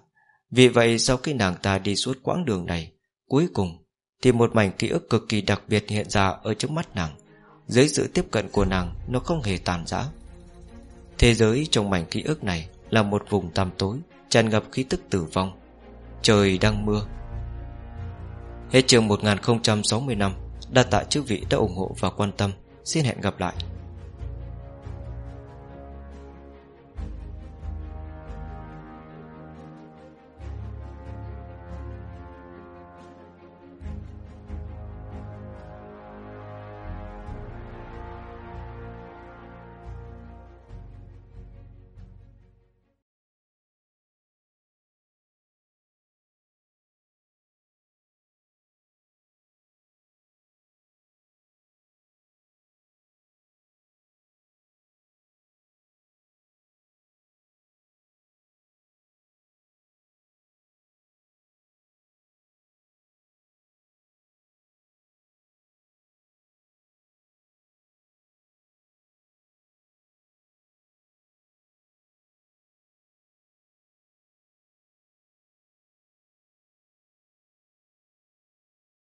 Vì vậy sau khi nàng ta đi suốt quãng đường này Cuối cùng Thì một mảnh ký ức cực kỳ đặc biệt hiện ra ở trước mắt nàng. Dưới sự tiếp cận của nàng Nó không hề tàn giã Thế giới trong mảnh ký ức này Là một vùng tăm tối, Tràn ngập khí tức tử vong. Trời đang mưa. Hết trường 1060 năm, Đa tạ chư vị đã ủng hộ và quan tâm. Xin hẹn gặp lại.